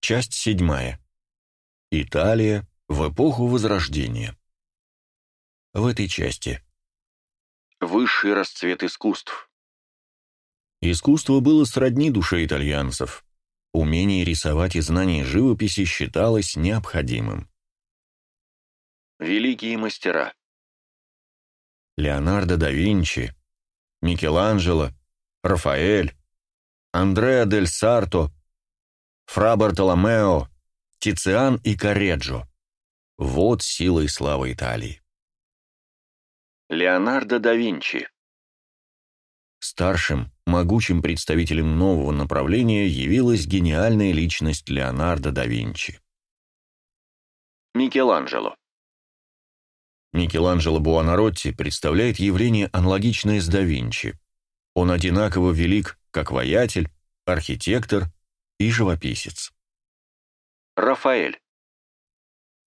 Часть седьмая. Италия в эпоху Возрождения. В этой части. Высший расцвет искусств. Искусство было сродни душе итальянцев. Умение рисовать и знание живописи считалось необходимым. Великие мастера. Леонардо да Винчи, Микеланджело, Рафаэль, Андреа дель Сарто, Фра Бартоломео, Тициан и Корреджо. Вот сила и слава Италии. Леонардо да Винчи Старшим, могучим представителем нового направления явилась гениальная личность Леонардо да Винчи. Микеланджело Микеланджело Буонаротти представляет явление, аналогичное с да Винчи. Он одинаково велик, как воятель, архитектор и живописец. Рафаэль.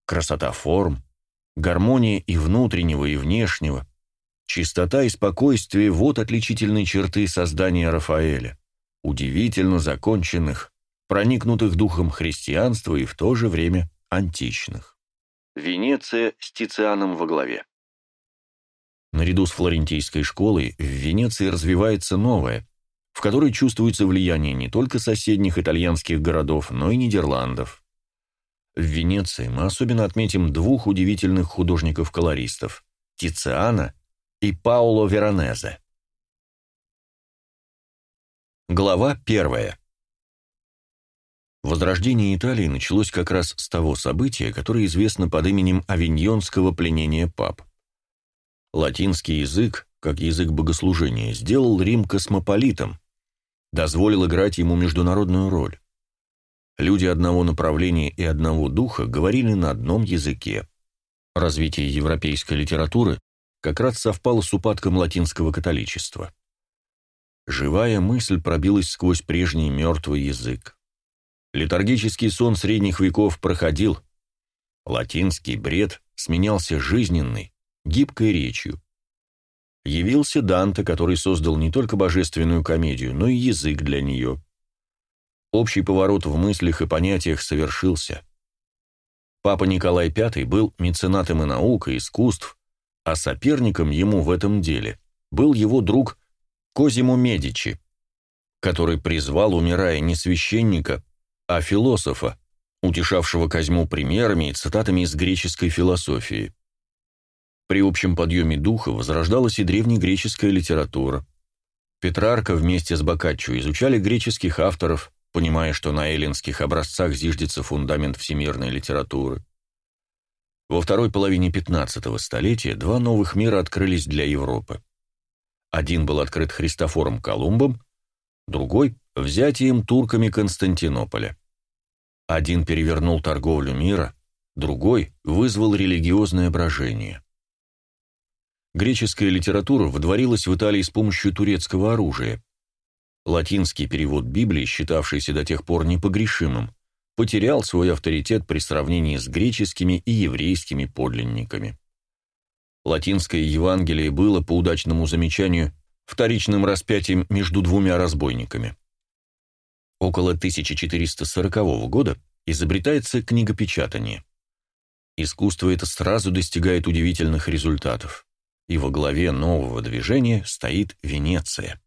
Красота форм, гармония и внутреннего, и внешнего, чистота и спокойствие – вот отличительные черты создания Рафаэля, удивительно законченных, проникнутых духом христианства и в то же время античных. Венеция с Тицианом во главе. Наряду с флорентийской школой в Венеции развивается новая, в которой чувствуется влияние не только соседних итальянских городов, но и Нидерландов. В Венеции мы особенно отметим двух удивительных художников-колористов – Тициана и Пауло Веронезе. Глава первая. Возрождение Италии началось как раз с того события, которое известно под именем Авиньонского пленения пап. Латинский язык, как язык богослужения, сделал Рим космополитом, дозволил играть ему международную роль. Люди одного направления и одного духа говорили на одном языке. Развитие европейской литературы как раз совпало с упадком латинского католичества. Живая мысль пробилась сквозь прежний мертвый язык. Летаргический сон средних веков проходил. Латинский бред сменялся жизненной, гибкой речью. Явился Данте, который создал не только божественную комедию, но и язык для нее. Общий поворот в мыслях и понятиях совершился. Папа Николай V был меценатом и наук, и искусств, а соперником ему в этом деле был его друг Козимо Медичи, который призвал, умирая, не священника, а философа, утешавшего Козьму примерами и цитатами из греческой философии. При общем подъеме духа возрождалась и древнегреческая литература. Петрарка вместе с Боккаччо изучали греческих авторов, понимая, что на эллинских образцах зиждется фундамент всемирной литературы. Во второй половине 15 столетия два новых мира открылись для Европы. Один был открыт Христофором Колумбом, другой – взятием турками Константинополя. Один перевернул торговлю мира, другой вызвал религиозное брожение. Греческая литература вдворилась в Италии с помощью турецкого оружия. Латинский перевод Библии, считавшийся до тех пор непогрешимым, потерял свой авторитет при сравнении с греческими и еврейскими подлинниками. Латинское Евангелие было, по удачному замечанию, вторичным распятием между двумя разбойниками. Около 1440 года изобретается книгопечатание. Искусство это сразу достигает удивительных результатов и во главе нового движения стоит Венеция.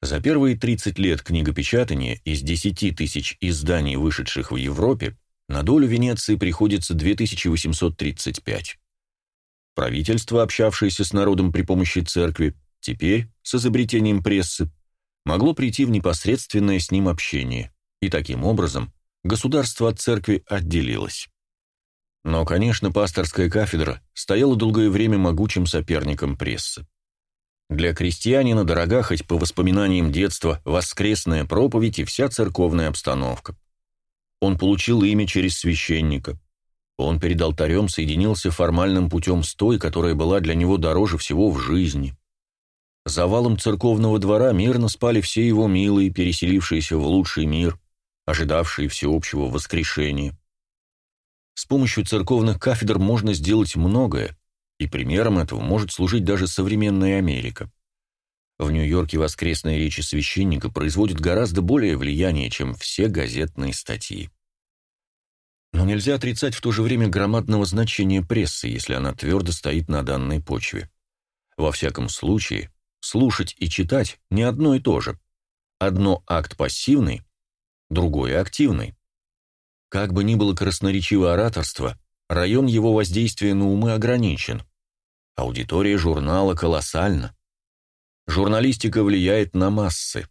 За первые 30 лет книгопечатания из 10 тысяч изданий, вышедших в Европе, на долю Венеции приходится 2835. Правительство, общавшееся с народом при помощи церкви, теперь, с изобретением прессы, могло прийти в непосредственное с ним общение, и таким образом государство от церкви отделилось. Но, конечно, пасторская кафедра стояла долгое время могучим соперником прессы. Для крестьянина дорога хоть по воспоминаниям детства воскресная проповедь и вся церковная обстановка. Он получил имя через священника. Он перед алтарем соединился формальным путем с той, которая была для него дороже всего в жизни. За валом церковного двора мирно спали все его милые, переселившиеся в лучший мир, ожидавшие всеобщего воскрешения. С помощью церковных кафедр можно сделать многое, и примером этого может служить даже современная Америка. В Нью-Йорке воскресные речи священника производят гораздо более влияние, чем все газетные статьи. Но нельзя отрицать в то же время громадного значения прессы, если она твердо стоит на данной почве. Во всяком случае, слушать и читать не одно и то же. Одно акт пассивный, другое активный. Как бы ни было красноречиво ораторство, район его воздействия на умы ограничен. Аудитория журнала колоссальна. Журналистика влияет на массы.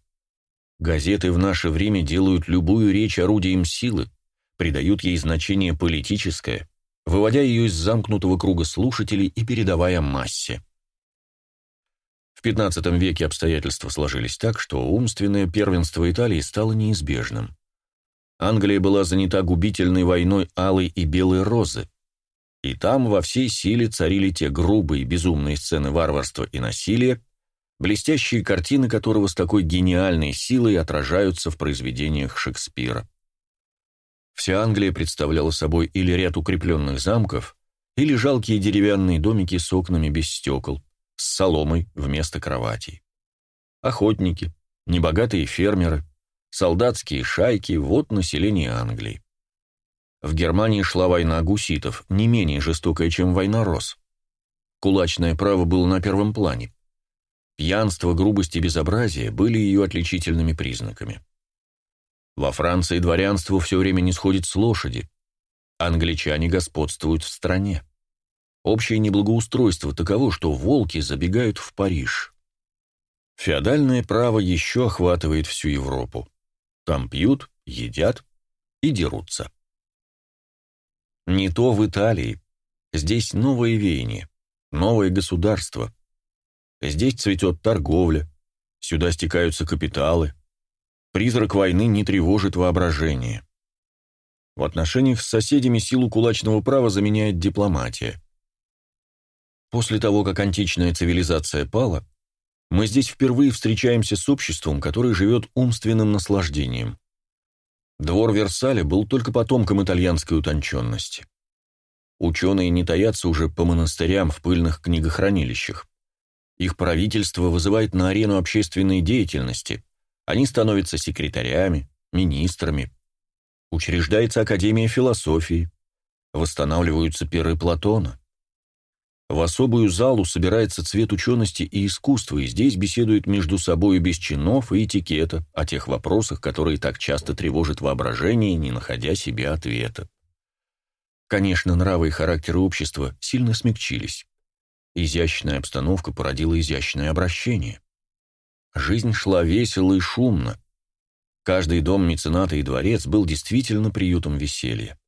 Газеты в наше время делают любую речь орудием силы, придают ей значение политическое, выводя ее из замкнутого круга слушателей и передавая массе. В XV веке обстоятельства сложились так, что умственное первенство Италии стало неизбежным. Англия была занята губительной войной алой и белой розы, и там во всей силе царили те грубые, безумные сцены варварства и насилия, блестящие картины которого с такой гениальной силой отражаются в произведениях Шекспира. Вся Англия представляла собой или ряд укрепленных замков, или жалкие деревянные домики с окнами без стекол, с соломой вместо кроватей. Охотники, небогатые фермеры, солдатские шайки – вот население Англии. В Германии шла война гуситов, не менее жестокая, чем война рос. Кулачное право было на первом плане. Пьянство, грубость и безобразие были ее отличительными признаками. Во Франции дворянство все время не сходит с лошади. Англичане господствуют в стране. Общее неблагоустройство таково, что волки забегают в Париж. Феодальное право еще охватывает всю Европу. Там пьют, едят и дерутся. Не то в Италии. Здесь новое веяние, новое государство. Здесь цветет торговля, сюда стекаются капиталы, Призрак войны не тревожит воображение. В отношениях с соседями силу кулачного права заменяет дипломатия. После того, как античная цивилизация пала, мы здесь впервые встречаемся с обществом, которое живет умственным наслаждением. Двор Версаля был только потомком итальянской утонченности. Ученые не таятся уже по монастырям в пыльных книгохранилищах. Их правительство вызывает на арену общественной деятельности, они становятся секретарями, министрами. Учреждается Академия философии. Восстанавливаются перы Платона. В особую залу собирается цвет учености и искусства, и здесь беседуют между собой без чинов и этикета о тех вопросах, которые так часто тревожат воображение, не находя себе ответа. Конечно, нравы и характеры общества сильно смягчились. Изящная обстановка породила изящное обращение. Жизнь шла весело и шумно. Каждый дом мецената и дворец был действительно приютом веселья.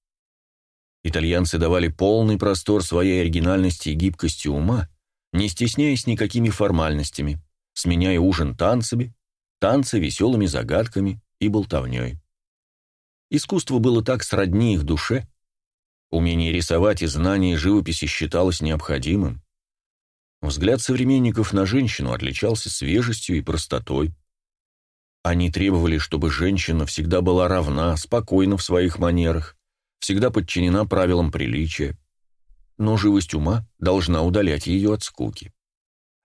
Итальянцы давали полный простор своей оригинальности и гибкости ума, не стесняясь никакими формальностями, сменяя ужин танцами, танцы веселыми загадками и болтовней. Искусство было так сродни их душе, умение рисовать и знание живописи считалось необходимым. Взгляд современников на женщину отличался свежестью и простотой. Они требовали, чтобы женщина всегда была равна, спокойна в своих манерах, всегда подчинена правилам приличия. Но живость ума должна удалять ее от скуки.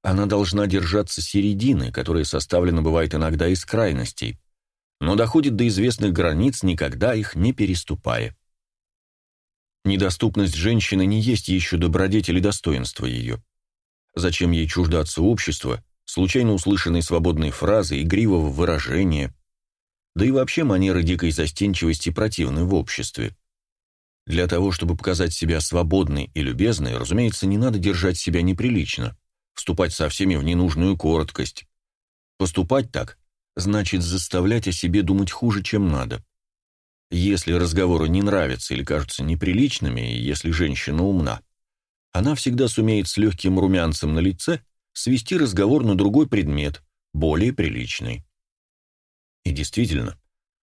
Она должна держаться середины, которая составлена бывает иногда из крайностей, но доходит до известных границ, никогда их не переступая. Недоступность женщины не есть еще добродетель и достоинство ее. Зачем ей чуждаться общества, случайно услышанной свободной фразы, игривого выражения? Да и вообще манеры дикой застенчивости противны в обществе. Для того, чтобы показать себя свободной и любезной, разумеется, не надо держать себя неприлично, вступать со всеми в ненужную короткость. Поступать так значит заставлять о себе думать хуже, чем надо. Если разговоры не нравятся или кажутся неприличными, если женщина умна, она всегда сумеет с легким румянцем на лице свести разговор на другой предмет, более приличный. И действительно,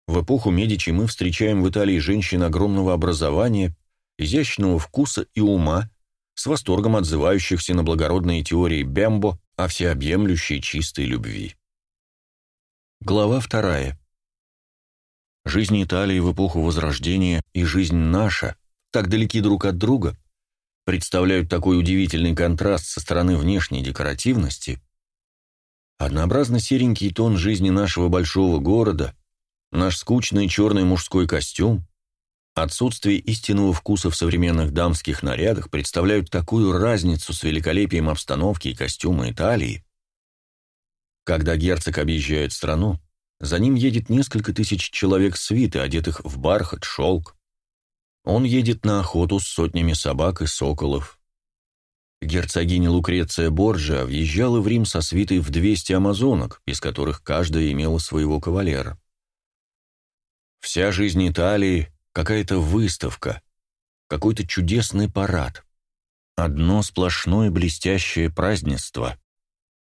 в эпоху Медичи мы встречаем в Италии женщин огромного образования, изящного вкуса и ума, с восторгом отзывающихся на благородные теории Бембо о всеобъемлющей чистой любви. Глава вторая. Жизнь Италии в эпоху Возрождения и жизнь наша так далеки друг от друга, представляют такой удивительный контраст со стороны внешней декоративности, Однообразно серенький тон жизни нашего большого города, наш скучный черный мужской костюм, отсутствие истинного вкуса в современных дамских нарядах представляют такую разницу с великолепием обстановки и костюма Италии. Когда герцог объезжает страну, за ним едет несколько тысяч человек свиты, одетых в бархат, шелк. Он едет на охоту с сотнями собак и соколов. Герцогиня Лукреция Борджа въезжала в Рим со свитой в 200 амазонок, из которых каждая имела своего кавалера. Вся жизнь Италии — какая-то выставка, какой-то чудесный парад. Одно сплошное блестящее празднество.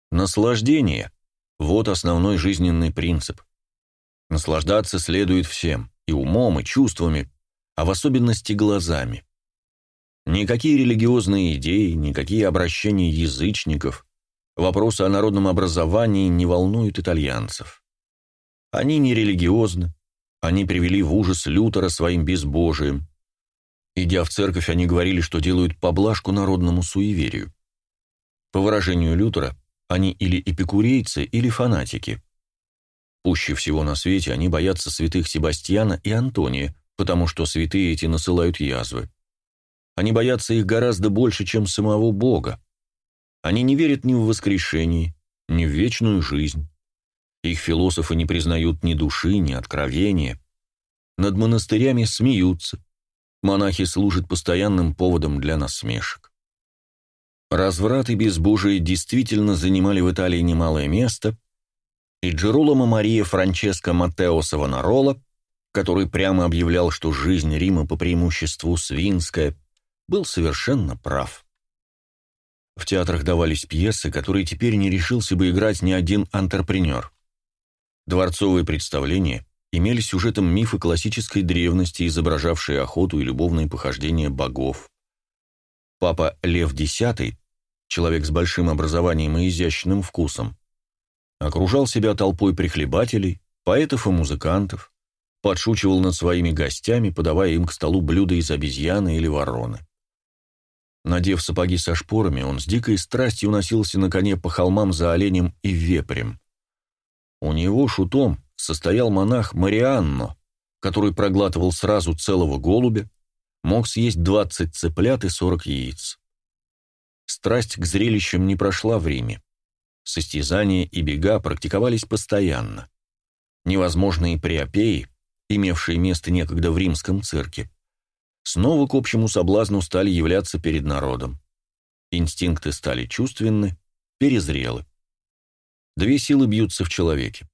Наслаждение — вот основной жизненный принцип. Наслаждаться следует всем, и умом, и чувствами, а в особенности глазами. Никакие религиозные идеи, никакие обращения язычников, вопросы о народном образовании не волнуют итальянцев. Они не религиозны, они привели в ужас Лютера своим безбожием. Идя в церковь, они говорили, что делают поблажку народному суеверию. По выражению Лютера, они или эпикурейцы, или фанатики. Пуще всего на свете они боятся святых Себастьяна и Антония, потому что святые эти насылают язвы. Они боятся их гораздо больше, чем самого Бога. Они не верят ни в воскрешение, ни в вечную жизнь. Их философы не признают ни души, ни откровения. Над монастырями смеются. Монахи служат постоянным поводом для насмешек. Разврат и безбожие действительно занимали в Италии немалое место, и Джероломо Мария Франческо Маттео Савонарола, который прямо объявлял, что жизнь Рима по преимуществу свинская, был совершенно прав. В театрах давались пьесы, которые теперь не решился бы играть ни один антрепренер. Дворцовые представления имели сюжетом мифы классической древности, изображавшие охоту и любовные похождения богов. Папа Лев X, человек с большим образованием и изящным вкусом, окружал себя толпой прихлебателей, поэтов и музыкантов, подшучивал над своими гостями, подавая им к столу блюда из обезьяны или вороны. Надев сапоги со шпорами, он с дикой страстью носился на коне по холмам за оленем и вепрем. У него шутом состоял монах Марианно, который проглатывал сразу целого голубя, мог съесть 20 цыплят и 40 яиц. Страсть к зрелищам не прошла в Риме. Состязания и бега практиковались постоянно. Невозможные приопеи, имевшие место некогда в римском цирке, снова к общему соблазну стали являться перед народом. Инстинкты стали чувственны, перезрелы. Две силы бьются в человеке.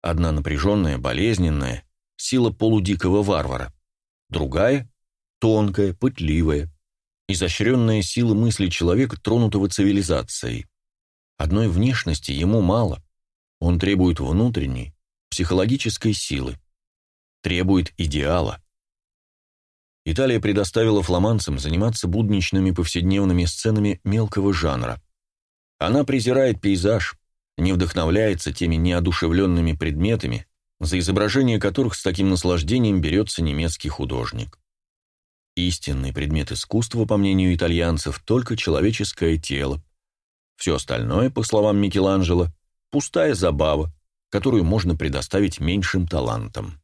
Одна напряженная, болезненная, сила полудикого варвара. Другая — тонкая, пытливая, изощренная сила мысли человека, тронутого цивилизацией. Одной внешности ему мало. Он требует внутренней, психологической силы. Требует идеала. Италия предоставила фламандцам заниматься будничными повседневными сценами мелкого жанра. Она презирает пейзаж, не вдохновляется теми неодушевленными предметами, за изображение которых с таким наслаждением берется немецкий художник. Истинный предмет искусства, по мнению итальянцев, только человеческое тело. Все остальное, по словам Микеланджело, пустая забава, которую можно предоставить меньшим талантам.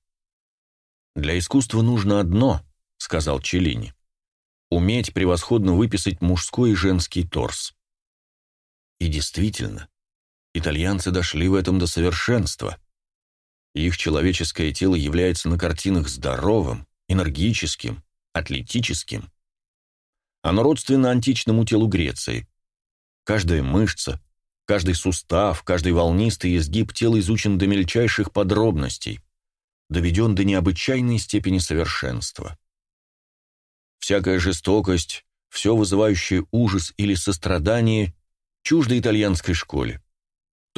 Для искусства нужно одно —— сказал Челини. «Уметь превосходно выписать мужской и женский торс». И действительно, итальянцы дошли в этом до совершенства. Их человеческое тело является на картинах здоровым, энергическим, атлетическим. Оно родственно античному телу Греции. Каждая мышца, каждый сустав, каждый волнистый изгиб тела изучен до мельчайших подробностей, доведен до необычайной степени совершенства. Всякая жестокость, все вызывающее ужас или сострадание чуждо итальянской школе.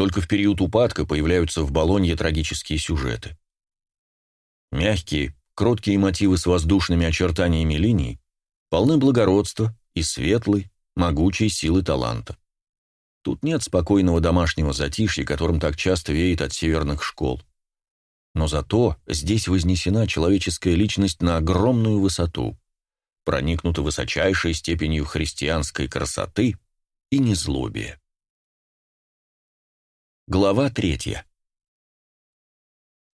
Только в период упадка появляются в Болонье трагические сюжеты. Мягкие, кроткие мотивы с воздушными очертаниями линий полны благородства и светлой, могучей силы таланта. Тут нет спокойного домашнего затишья, которым так часто веет от северных школ. Но зато здесь вознесена человеческая личность на огромную высоту проникнуты высочайшей степенью христианской красоты и незлобия. Глава третья.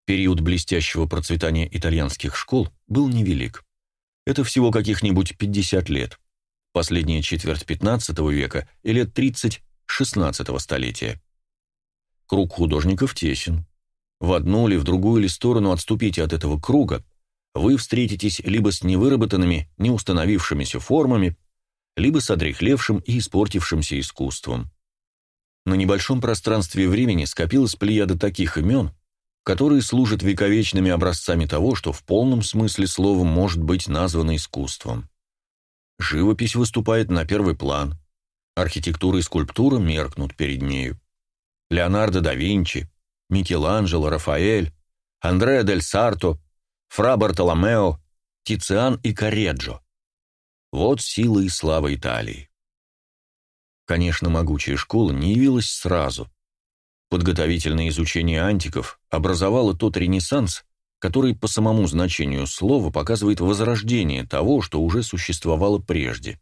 Период блестящего процветания итальянских школ был невелик. Это всего каких-нибудь 50 лет. Последняя четверть XV века и лет 30 XVI столетия. Круг художников тесен. В одну или в другую ли сторону отступите от этого круга, вы встретитесь либо с невыработанными, не установившимися формами, либо с одрехлевшим и испортившимся искусством. На небольшом пространстве времени скопилась плеяда таких имен, которые служат вековечными образцами того, что в полном смысле слова может быть названо искусством. Живопись выступает на первый план, архитектура и скульптура меркнут перед нею. Леонардо да Винчи, Микеланджело, Рафаэль, Андреа дель Сарто, Фра Бартоломео, Тициан и Корреджо. Вот сила и слава Италии. Конечно, могучая школа не явилась сразу. Подготовительное изучение антиков образовало тот ренессанс, который по самому значению слова показывает возрождение того, что уже существовало прежде.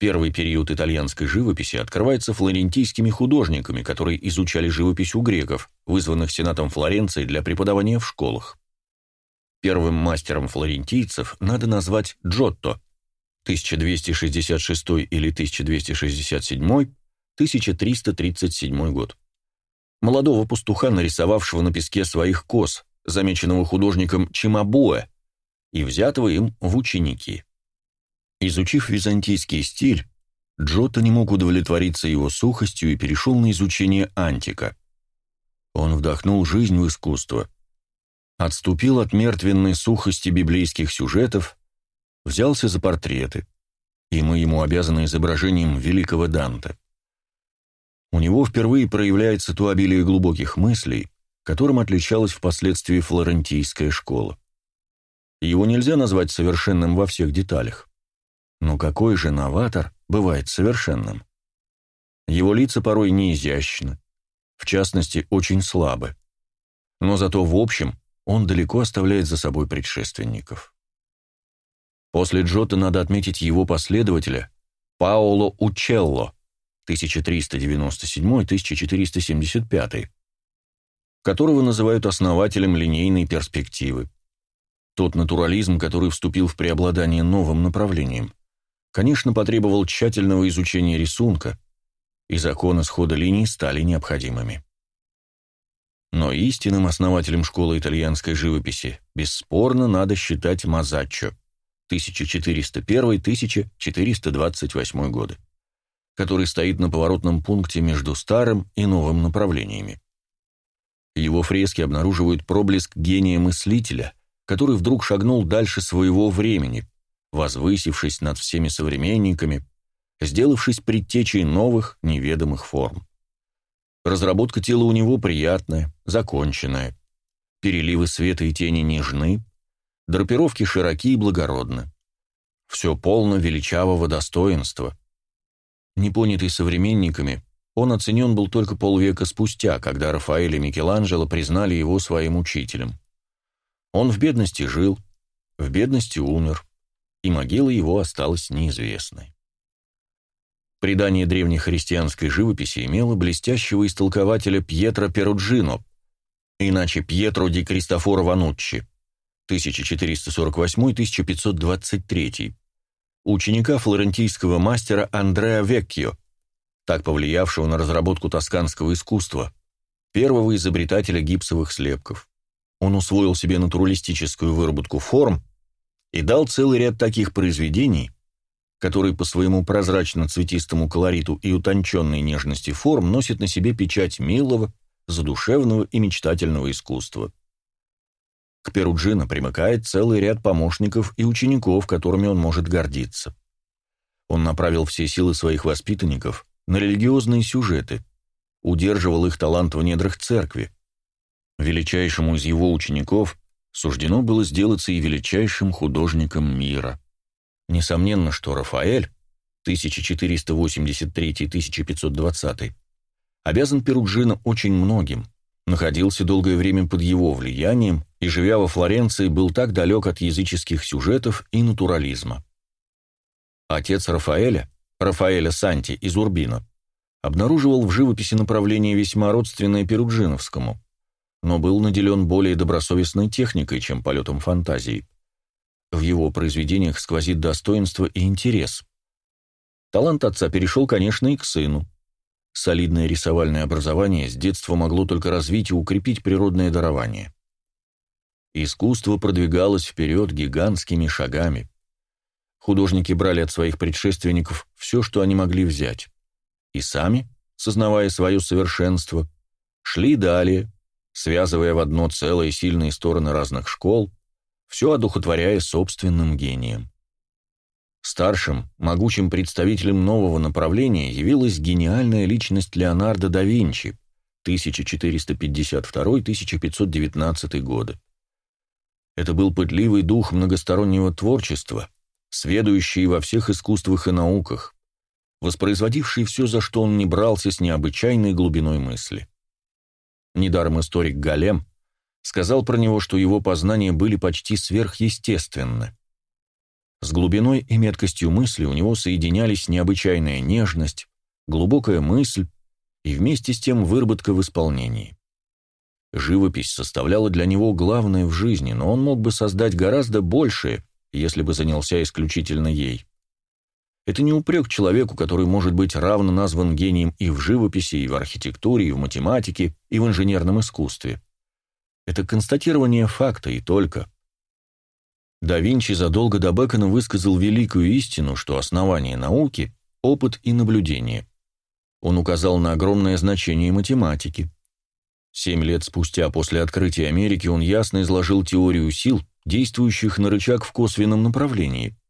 Первый период итальянской живописи открывается флорентийскими художниками, которые изучали живопись у греков, вызванных сенатом Флоренции для преподавания в школах. Первым мастером флорентийцев надо назвать Джотто, 1266 или 1267, 1337 год. Молодого пастуха, нарисовавшего на песке своих коз, замеченного художником Чимабуэ, и взятого им в ученики. Изучив византийский стиль, Джотто не мог удовлетвориться его сухостью и перешел на изучение антика. Он вдохнул жизнь в искусство, отступил от мертвенной сухости библейских сюжетов взялся за портреты, и мы ему обязаны изображением великого Данте. У него впервые проявляется то обилие глубоких мыслей, которым отличалась впоследствии флорентийская школа. Его нельзя назвать совершенным во всех деталях. Но какой же новатор бывает совершенным? Его лица порой не изящны, в частности, очень слабы. Но зато в общем он далеко оставляет за собой предшественников. После Джота надо отметить его последователя Паоло Учелло 1397-1475, которого называют основателем линейной перспективы. Тот натурализм, который вступил в преобладание новым направлением, конечно, потребовал тщательного изучения рисунка, и законы схода линий стали необходимыми. Но истинным основателем школы итальянской живописи бесспорно надо считать Мазаччо – 1401-1428 годы, который стоит на поворотном пункте между старым и новым направлениями. Его фрески обнаруживают проблеск гения мыслителя, который вдруг шагнул дальше своего времени, возвысившись над всеми современниками, сделавшись предтечей новых неведомых форм. Разработка тела у него приятная, законченная. Переливы света и тени нежны, драпировки широки и благородны. Все полно величавого достоинства. Непонятый современниками, он оценен был только полвека спустя, когда Рафаэль и Микеланджело признали его своим учителем. Он в бедности жил, в бедности умер, и могила его осталась неизвестной. Предание древнехристианской живописи имело блестящего истолкователя Пьетро Перуджино, иначе Пьетро ди Кристофоро Вануччи, 1448-1523, ученика флорентийского мастера Андреа Веккио, так повлиявшего на разработку тосканского искусства, первого изобретателя гипсовых слепков. Он усвоил себе натуралистическую выработку форм и дал целый ряд таких произведений, которые по своему прозрачно-цветистому колориту и утонченной нежности форм носят на себе печать милого, задушевного и мечтательного искусства. К Перуджино примыкает целый ряд помощников и учеников, которыми он может гордиться. Он направил все силы своих воспитанников на религиозные сюжеты, удерживал их талант в недрах церкви. Величайшему из его учеников суждено было сделаться и величайшим художником мира. Несомненно, что Рафаэль 1483-1520 обязан Перуджино очень многим, находился долгое время под его влиянием и, живя во Флоренции, был так далек от языческих сюжетов и натурализма. Отец Рафаэля, Рафаэля Санти из Урбино, обнаруживал в живописи направление весьма родственное Перуджиновскому, но был наделен более добросовестной техникой, чем полетом фантазии. В его произведениях сквозит достоинство и интерес. Талант отца перешел, конечно, и к сыну. Солидное рисовальное образование с детства могло только развить и укрепить природное дарование. Искусство продвигалось вперед гигантскими шагами. Художники брали от своих предшественников все, что они могли взять. И сами, сознавая свое совершенство, шли далее, связывая в одно целое сильные стороны разных школ, все одухотворяя собственным гением. Старшим, могучим представителем нового направления явилась гениальная личность Леонардо да Винчи 1452-1519 годы. Это был пытливый дух многостороннего творчества, сведущий во всех искусствах и науках, воспроизводивший все, за что он не брался с необычайной глубиной мысли. Недаром историк Галем сказал про него, что его познания были почти сверхъестественны. С глубиной и меткостью мысли у него соединялись необычайная нежность, глубокая мысль и вместе с тем выработка в исполнении. Живопись составляла для него главное в жизни, но он мог бы создать гораздо большее, если бы занялся исключительно ей. Это не упрек человеку, который может быть равно назван гением и в живописи, и в архитектуре, и в математике, и в инженерном искусстве. Это констатирование факта и только. Да Винчи задолго до Бекона высказал великую истину, что основание науки – опыт и наблюдение. Он указал на огромное значение математики. Семь лет спустя после открытия Америки он ясно изложил теорию сил, действующих на рычаг в косвенном направлении –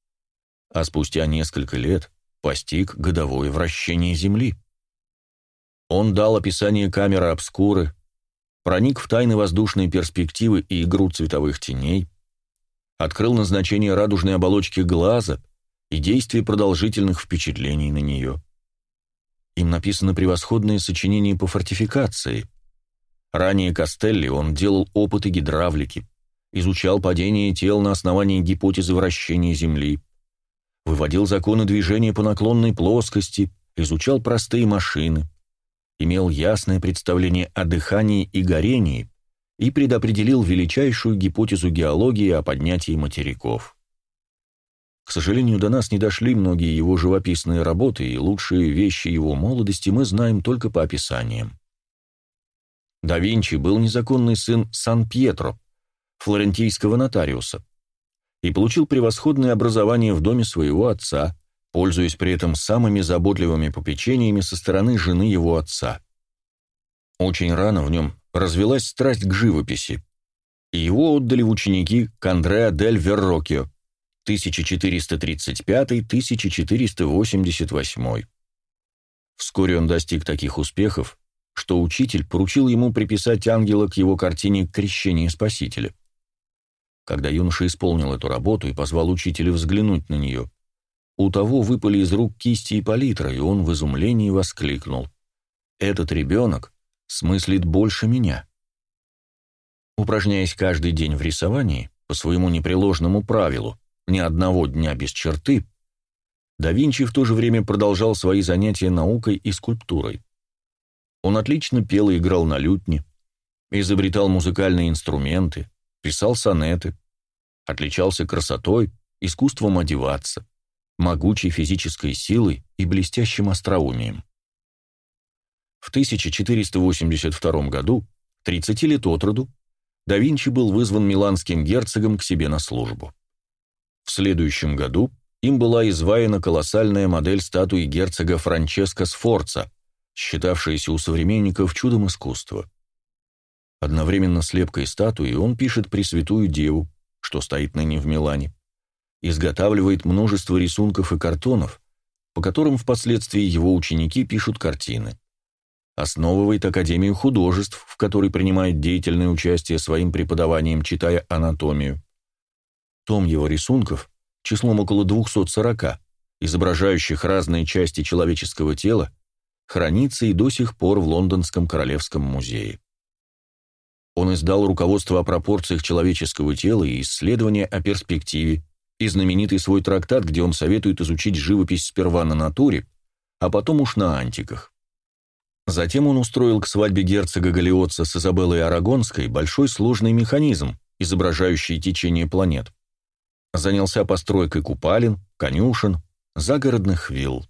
а спустя несколько лет постиг годовое вращение Земли. Он дал описание камеры обскуры, проник в тайны воздушной перспективы и игру цветовых теней, открыл назначение радужной оболочки глаза и действие продолжительных впечатлений на нее. Им написано превосходное сочинение по фортификации. Ранее Костелли он делал опыты гидравлики, изучал падение тел на основании гипотезы вращения Земли, выводил законы движения по наклонной плоскости, изучал простые машины, имел ясное представление о дыхании и горении и предопределил величайшую гипотезу геологии о поднятии материков. К сожалению, до нас не дошли многие его живописные работы, и лучшие вещи его молодости мы знаем только по описаниям. Да Винчи был незаконный сын Сан-Пьетро, флорентийского нотариуса, и получил превосходное образование в доме своего отца, пользуясь при этом самыми заботливыми попечениями со стороны жены его отца. Очень рано в нем развелась страсть к живописи, его отдали в ученики к дель Веррокио 1435-1488. Вскоре он достиг таких успехов, что учитель поручил ему приписать ангела к его картине «Крещение Спасителя». Когда юноша исполнил эту работу и позвал учителя взглянуть на нее, у того выпали из рук кисти и палитра, и он в изумлении воскликнул. «Этот ребенок смыслит больше меня». Упражняясь каждый день в рисовании, по своему непреложному правилу, ни одного дня без черты, да Винчи в то же время продолжал свои занятия наукой и скульптурой. Он отлично пел и играл на лютне, изобретал музыкальные инструменты, писал сонеты, отличался красотой, искусством одеваться, могучей физической силой и блестящим остроумием. В 1482 году, 30 лет от роду, да Винчи был вызван миланским герцогом к себе на службу. В следующем году им была изваяна колоссальная модель статуи герцога Франческо Сфорца, считавшаяся у современников чудом искусства. Одновременно с лепкой статуи он пишет Пресвятую Деву, что стоит ныне в Милане, изготавливает множество рисунков и картонов, по которым впоследствии его ученики пишут картины. Основывает Академию художеств, в которой принимает деятельное участие своим преподаванием, читая анатомию. Том его рисунков, числом около 240, изображающих разные части человеческого тела, хранится и до сих пор в Лондонском Королевском музее. Он издал руководство о пропорциях человеческого тела и исследования о перспективе, и знаменитый свой трактат, где он советует изучить живопись сперва на натуре, а потом уж на антиках. Затем он устроил к свадьбе герцога Галиотца с Изабеллой Арагонской большой сложный механизм, изображающий течение планет. Занялся постройкой купалин, конюшен, загородных вилл.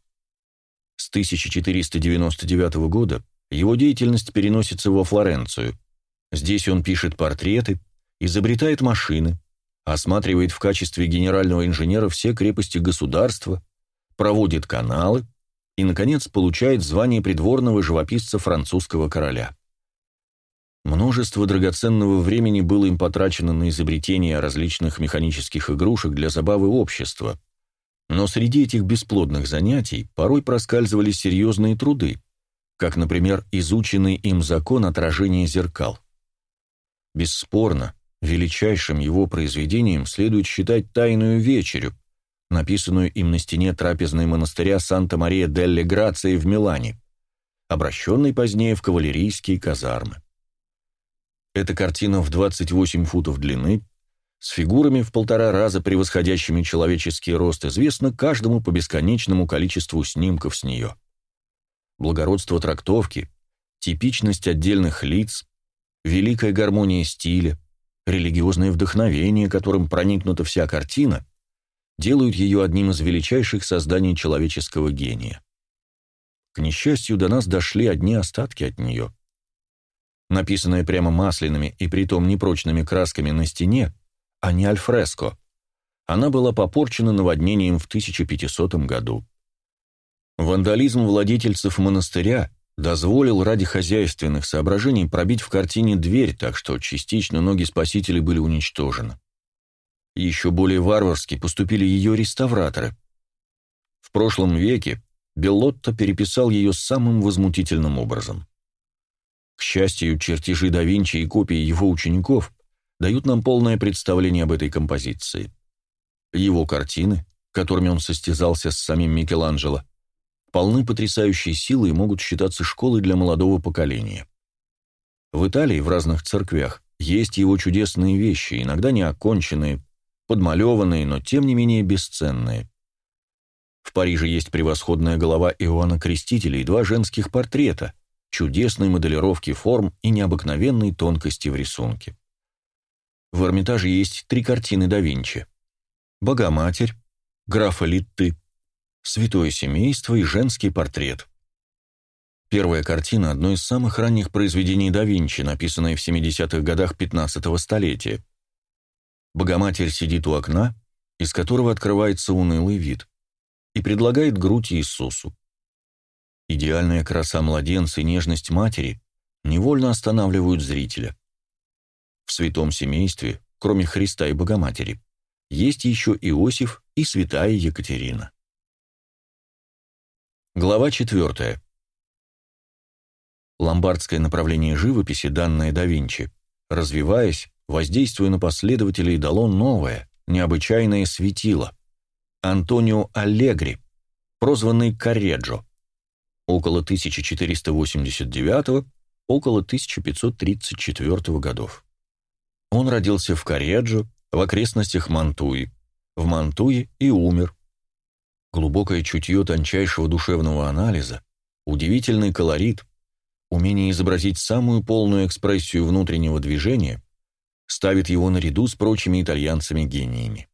С 1499 года его деятельность переносится во Флоренцию. Здесь он пишет портреты, изобретает машины, осматривает в качестве генерального инженера все крепости государства, проводит каналы и, наконец, получает звание придворного живописца французского короля. Множество драгоценного времени было им потрачено на изобретение различных механических игрушек для забавы общества, но среди этих бесплодных занятий порой проскальзывали серьезные труды, как, например, изученный им закон отражения зеркал. Бесспорно, величайшим его произведением следует считать «Тайную вечерю», написанную им на стене трапезной монастыря Санта-Мария-делле-Грации в Милане, обращенной позднее в кавалерийские казармы. Эта картина в 28 футов длины, с фигурами в полтора раза превосходящими человеческий рост, известна каждому по бесконечному количеству снимков с нее. Благородство трактовки, типичность отдельных лиц, великая гармония стиля, религиозное вдохновение, которым проникнута вся картина, делают ее одним из величайших созданий человеческого гения. К несчастью, до нас дошли одни остатки от нее. Написанная прямо масляными и притом непрочными красками на стене, а не альфреско, она была попорчена наводнением в 1500 году. Вандализм владельцев монастыря дозволил ради хозяйственных соображений пробить в картине дверь, так что частично ноги спасителей были уничтожены. Еще более варварски поступили ее реставраторы. В прошлом веке Беллотто переписал ее самым возмутительным образом. К счастью, чертежи да Винчи и копии его учеников дают нам полное представление об этой композиции. Его картины, которыми он состязался с самим Микеланджело, полны потрясающей силы и могут считаться школой для молодого поколения. В Италии в разных церквях есть его чудесные вещи, иногда неоконченные, подмалеванные, но тем не менее бесценные. В Париже есть превосходная голова Иоанна Крестителя и два женских портрета, чудесной моделировки форм и необыкновенной тонкости в рисунке. В Эрмитаже есть три картины да Винчи. «Богоматерь», «Графа Литты», Святое семейство и женский портрет. Первая картина – одно из самых ранних произведений да Винчи, написанное в 70-х годах 15-го столетия. Богоматерь сидит у окна, из которого открывается унылый вид, и предлагает грудь Иисусу. Идеальная краса младенца и нежность матери невольно останавливают зрителя. В святом семействе, кроме Христа и Богоматери, есть еще Иосиф и святая Екатерина. Глава 4. Ломбардское направление живописи, данное да Винчи, развиваясь, воздействуя на последователей, дало новое, необычайное светило. Антонио Аллегри, прозванный Карреджо, около 1489 около 1534 годов. Он родился в Карреджо, в окрестностях Мантуи, в Мантуи и умер глубокое чутье тончайшего душевного анализа, удивительный колорит, умение изобразить самую полную экспрессию внутреннего движения ставит его наряду с прочими итальянцами-гениями.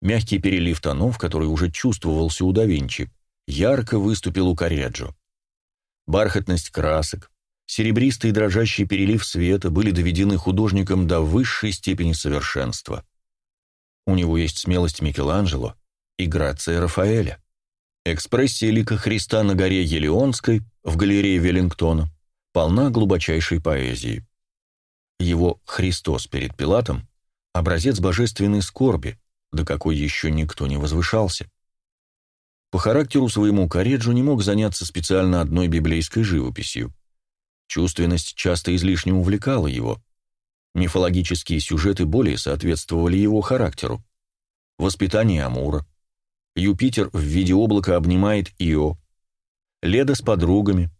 Мягкий перелив тонов, который уже чувствовался у да Винчи, ярко выступил у Корреджо. Бархатность красок, серебристый дрожащий перелив света были доведены художником до высшей степени совершенства. У него есть смелость Микеланджело, и грация Рафаэля. Экспрессия лика Христа на горе Елеонской в галерее Веллингтона полна глубочайшей поэзии. Его «Христос перед Пилатом» — образец божественной скорби, до какой еще никто не возвышался. По характеру своему Кареджо не мог заняться специально одной библейской живописью. Чувственность часто излишне увлекала его. Мифологические сюжеты более соответствовали его характеру. Воспитание Амура, Юпитер в виде облака обнимает Ио. Леда с подругами.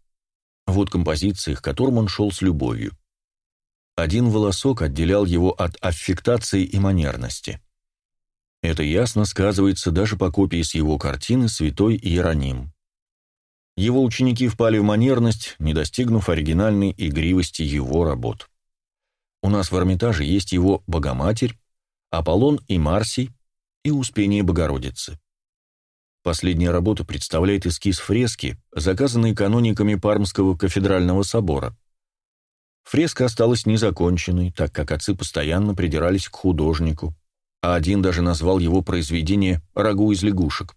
Вот композиции, к которым он шел с любовью. Один волосок отделял его от аффектации и манерности. Это ясно сказывается даже по копии с его картины «Святой Иероним». Его ученики впали в манерность, не достигнув оригинальной игривости его работ. У нас в Эрмитаже есть его «Богоматерь», «Аполлон и Марсий» и «Успение Богородицы». Последняя работа представляет эскиз фрески, заказанной канониками Пармского кафедрального собора. Фреска осталась незаконченной, так как отцы постоянно придирались к художнику, а один даже назвал его произведение «Рагу из лягушек».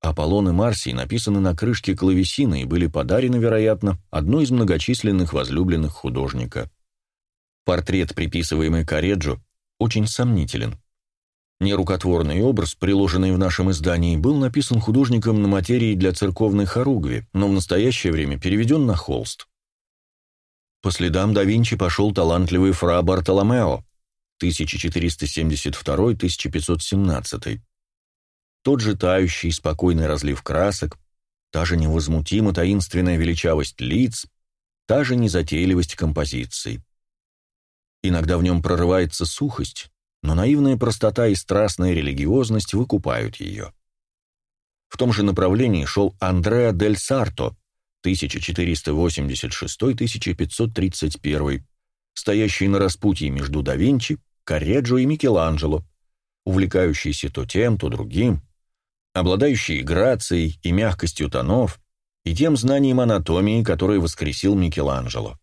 Аполлон и Марсий написаны на крышке клавесины и были подарены, вероятно, одной из многочисленных возлюбленных художника. Портрет, приписываемый Кареджо, очень сомнителен. Нерукотворный образ, приложенный в нашем издании, был написан художником на материи для церковной хоругви, но в настоящее время переведен на холст. По следам да Винчи пошел талантливый фра Бартоломео, 1472-1517. Тот же тающий, спокойный разлив красок, та же невозмутимо таинственная величавость лиц, та же незатейливость композиции. Иногда в нем прорывается сухость, но наивная простота и страстная религиозность выкупают ее. В том же направлении шел Андреа дель Сарто, 1486-1531, стоящий на распутье между да Винчи, Корреджо и Микеланджело, увлекающийся то тем, то другим, обладающий грацией и мягкостью тонов и тем знанием анатомии, которое воскресил Микеланджело.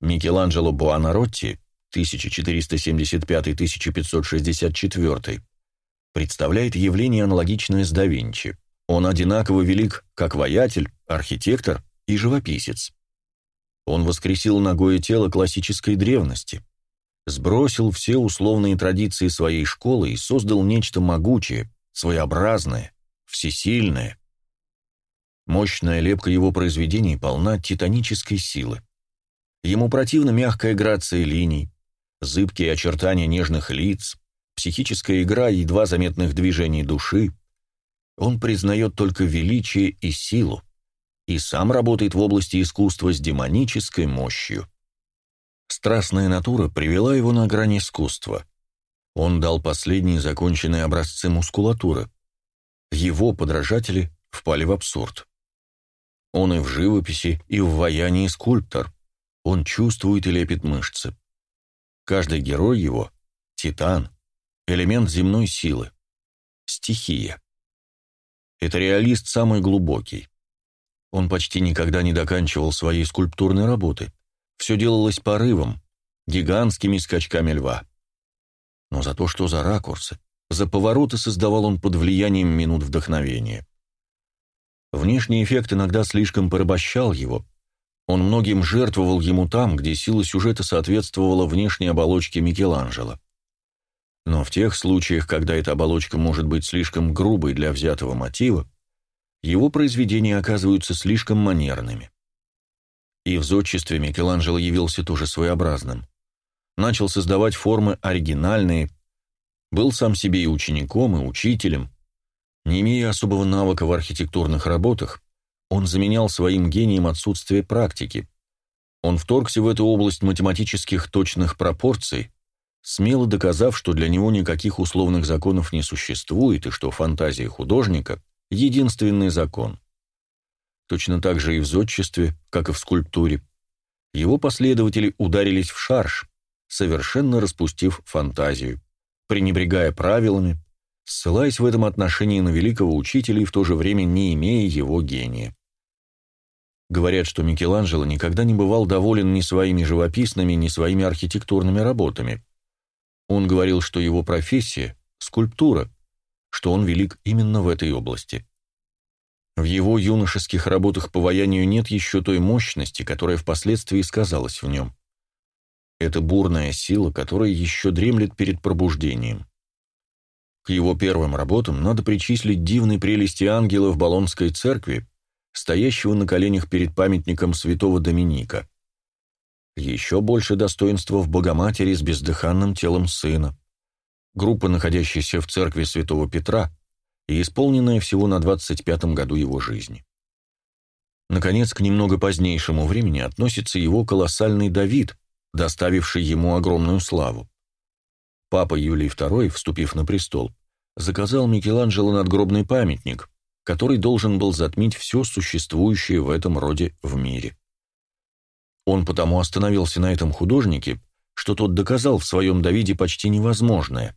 Микеланджело Буонаротти 1475-1564 представляет явление, аналогичное с да Винчи. Он одинаково велик, как воятель, архитектор и живописец. Он воскресил ногое тело классической древности, сбросил все условные традиции своей школы и создал нечто могучее, своеобразное, всесильное. Мощная лепка его произведений полна титанической силы. Ему противна мягкая грация линий, зыбкие очертания нежных лиц, психическая игра едва заметных движений души. Он признает только величие и силу, и сам работает в области искусства с демонической мощью. Страстная натура привела его на грань искусства. Он дал последние законченные образцы мускулатуры. Его подражатели впали в абсурд. Он и в живописи, и в ваянии скульптор. Он чувствует и лепит мышцы. Каждый герой его — титан, элемент земной силы, стихия. Это реалист самый глубокий. Он почти никогда не доканчивал своей скульптурной работы. Все делалось порывом, гигантскими скачками льва. Но за то, что за ракурсы, за повороты создавал он под влиянием минут вдохновения. Внешний эффект иногда слишком порабощал его, он многим жертвовал ему там, где сила сюжета соответствовала внешней оболочке Микеланджело. Но в тех случаях, когда эта оболочка может быть слишком грубой для взятого мотива, его произведения оказываются слишком манерными. И в зодчестве Микеланджело явился тоже своеобразным. Начал создавать формы оригинальные, был сам себе и учеником, и учителем. Не имея особого навыка в архитектурных работах, он заменял своим гением отсутствие практики. Он вторгся в эту область математических точных пропорций, смело доказав, что для него никаких условных законов не существует и что фантазия художника — единственный закон. Точно так же и в зодчестве, как и в скульптуре. Его последователи ударились в шарш, совершенно распустив фантазию, пренебрегая правилами, ссылаясь в этом отношении на великого учителя и в то же время не имея его гения. Говорят, что Микеланджело никогда не бывал доволен ни своими живописными, ни своими архитектурными работами. Он говорил, что его профессия — скульптура, что он велик именно в этой области. В его юношеских работах по ваянию нет еще той мощности, которая впоследствии сказалась в нем. Это бурная сила, которая еще дремлет перед пробуждением. К его первым работам надо причислить дивной прелести ангела в Болонской церкви стоящего на коленях перед памятником святого Доминика. Еще больше достоинства в Богоматери с бездыханным телом сына. Группа, находящаяся в церкви святого Петра и исполненная всего на 25-м году его жизни. Наконец, к немного позднейшему времени относится его колоссальный Давид, доставивший ему огромную славу. Папа Юлий II, вступив на престол, заказал Микеланджело надгробный памятник, который должен был затмить все существующее в этом роде в мире. Он потому остановился на этом художнике, что тот доказал в своем Давиде почти невозможное.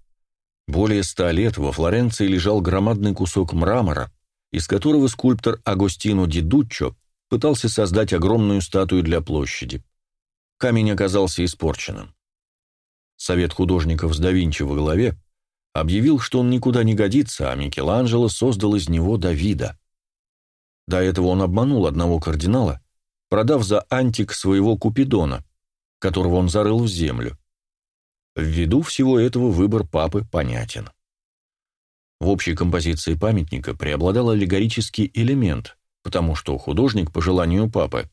Более ста лет во Флоренции лежал громадный кусок мрамора, из которого скульптор Агостино Ди Дуччо пытался создать огромную статую для площади. Камень оказался испорченным. Совет художников с да Винчи во главе объявил, что он никуда не годится, а Микеланджело создал из него Давида. До этого он обманул одного кардинала, продав за антик своего Купидона, которого он зарыл в землю. Ввиду всего этого выбор папы понятен. В общей композиции памятника преобладал аллегорический элемент, потому что художник, по желанию папы,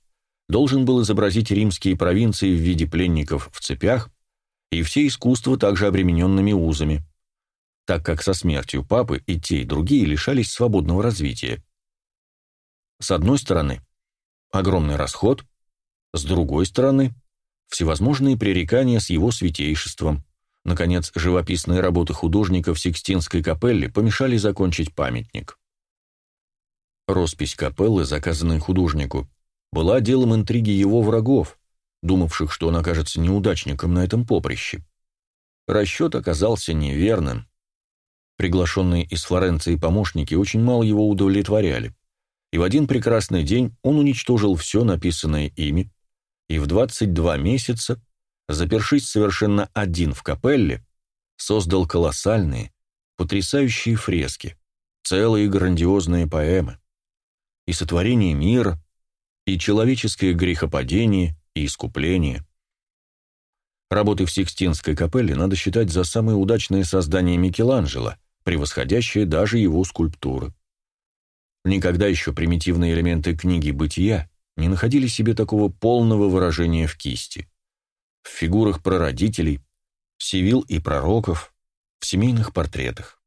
должен был изобразить римские провинции в виде пленников в цепях и все искусства также обремененными узами, так как со смертью папы и те, и другие лишались свободного развития. С одной стороны, огромный расход, с другой стороны, всевозможные пререкания с его святейшеством. Наконец, живописные работы художника в Сикстинской капелле помешали закончить памятник. Роспись капеллы, заказанная художнику, была делом интриги его врагов, думавших, что он окажется неудачником на этом поприще. Расчет оказался неверным. Приглашенные из Флоренции помощники очень мало его удовлетворяли, и в один прекрасный день он уничтожил все написанное ими, и в 22 месяца, запершись совершенно один в капелле, создал колоссальные, потрясающие фрески, целые грандиозные поэмы. И сотворение мира, и человеческое грехопадение, и искупление. Работы в Сикстинской капелле надо считать за самые удачные создания Микеланджело, превосходящие даже его скульптуры. Никогда еще примитивные элементы книги «Бытия» не находили себе такого полного выражения в кисти. В фигурах прародителей, сивил и пророков, в семейных портретах.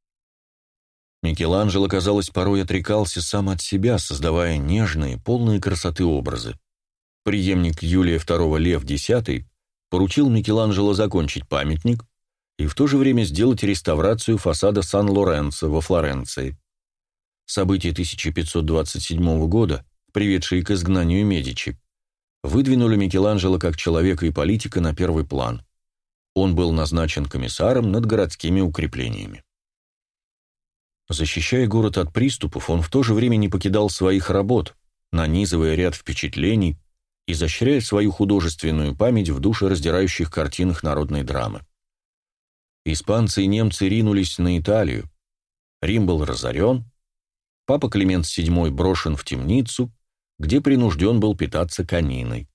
Микеланджело, казалось, порой отрекался сам от себя, создавая нежные, полные красоты образы. Приемник Юлия II Лев X поручил Микеланджело закончить памятник и в то же время сделать реставрацию фасада Сан-Лоренцо во Флоренции. События 1527 года приведшие к изгнанию Медичи, выдвинули Микеланджело как человека и политика на первый план. Он был назначен комиссаром над городскими укреплениями. Защищая город от приступов, он в то же время не покидал своих работ, нанизывая ряд впечатлений, изощряя свою художественную память в душераздирающих картинах народной драмы. Испанцы и немцы ринулись на Италию. Рим был разорен, папа Климент VII брошен в темницу, где принужден был питаться кониной.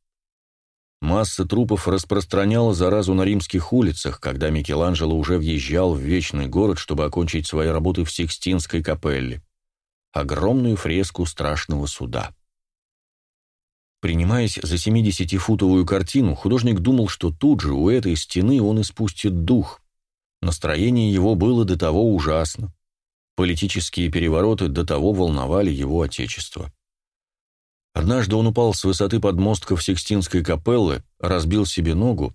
Масса трупов распространяла заразу на римских улицах, когда Микеланджело уже въезжал в Вечный город, чтобы окончить свои работы в Сикстинской капелле. Огромную фреску страшного суда. Принимаясь за 70-футовую картину, художник думал, что тут же у этой стены он испустит дух. Настроение его было до того ужасно. Политические перевороты до того волновали его отечество. Однажды он упал с высоты подмостков Сикстинской капеллы, разбил себе ногу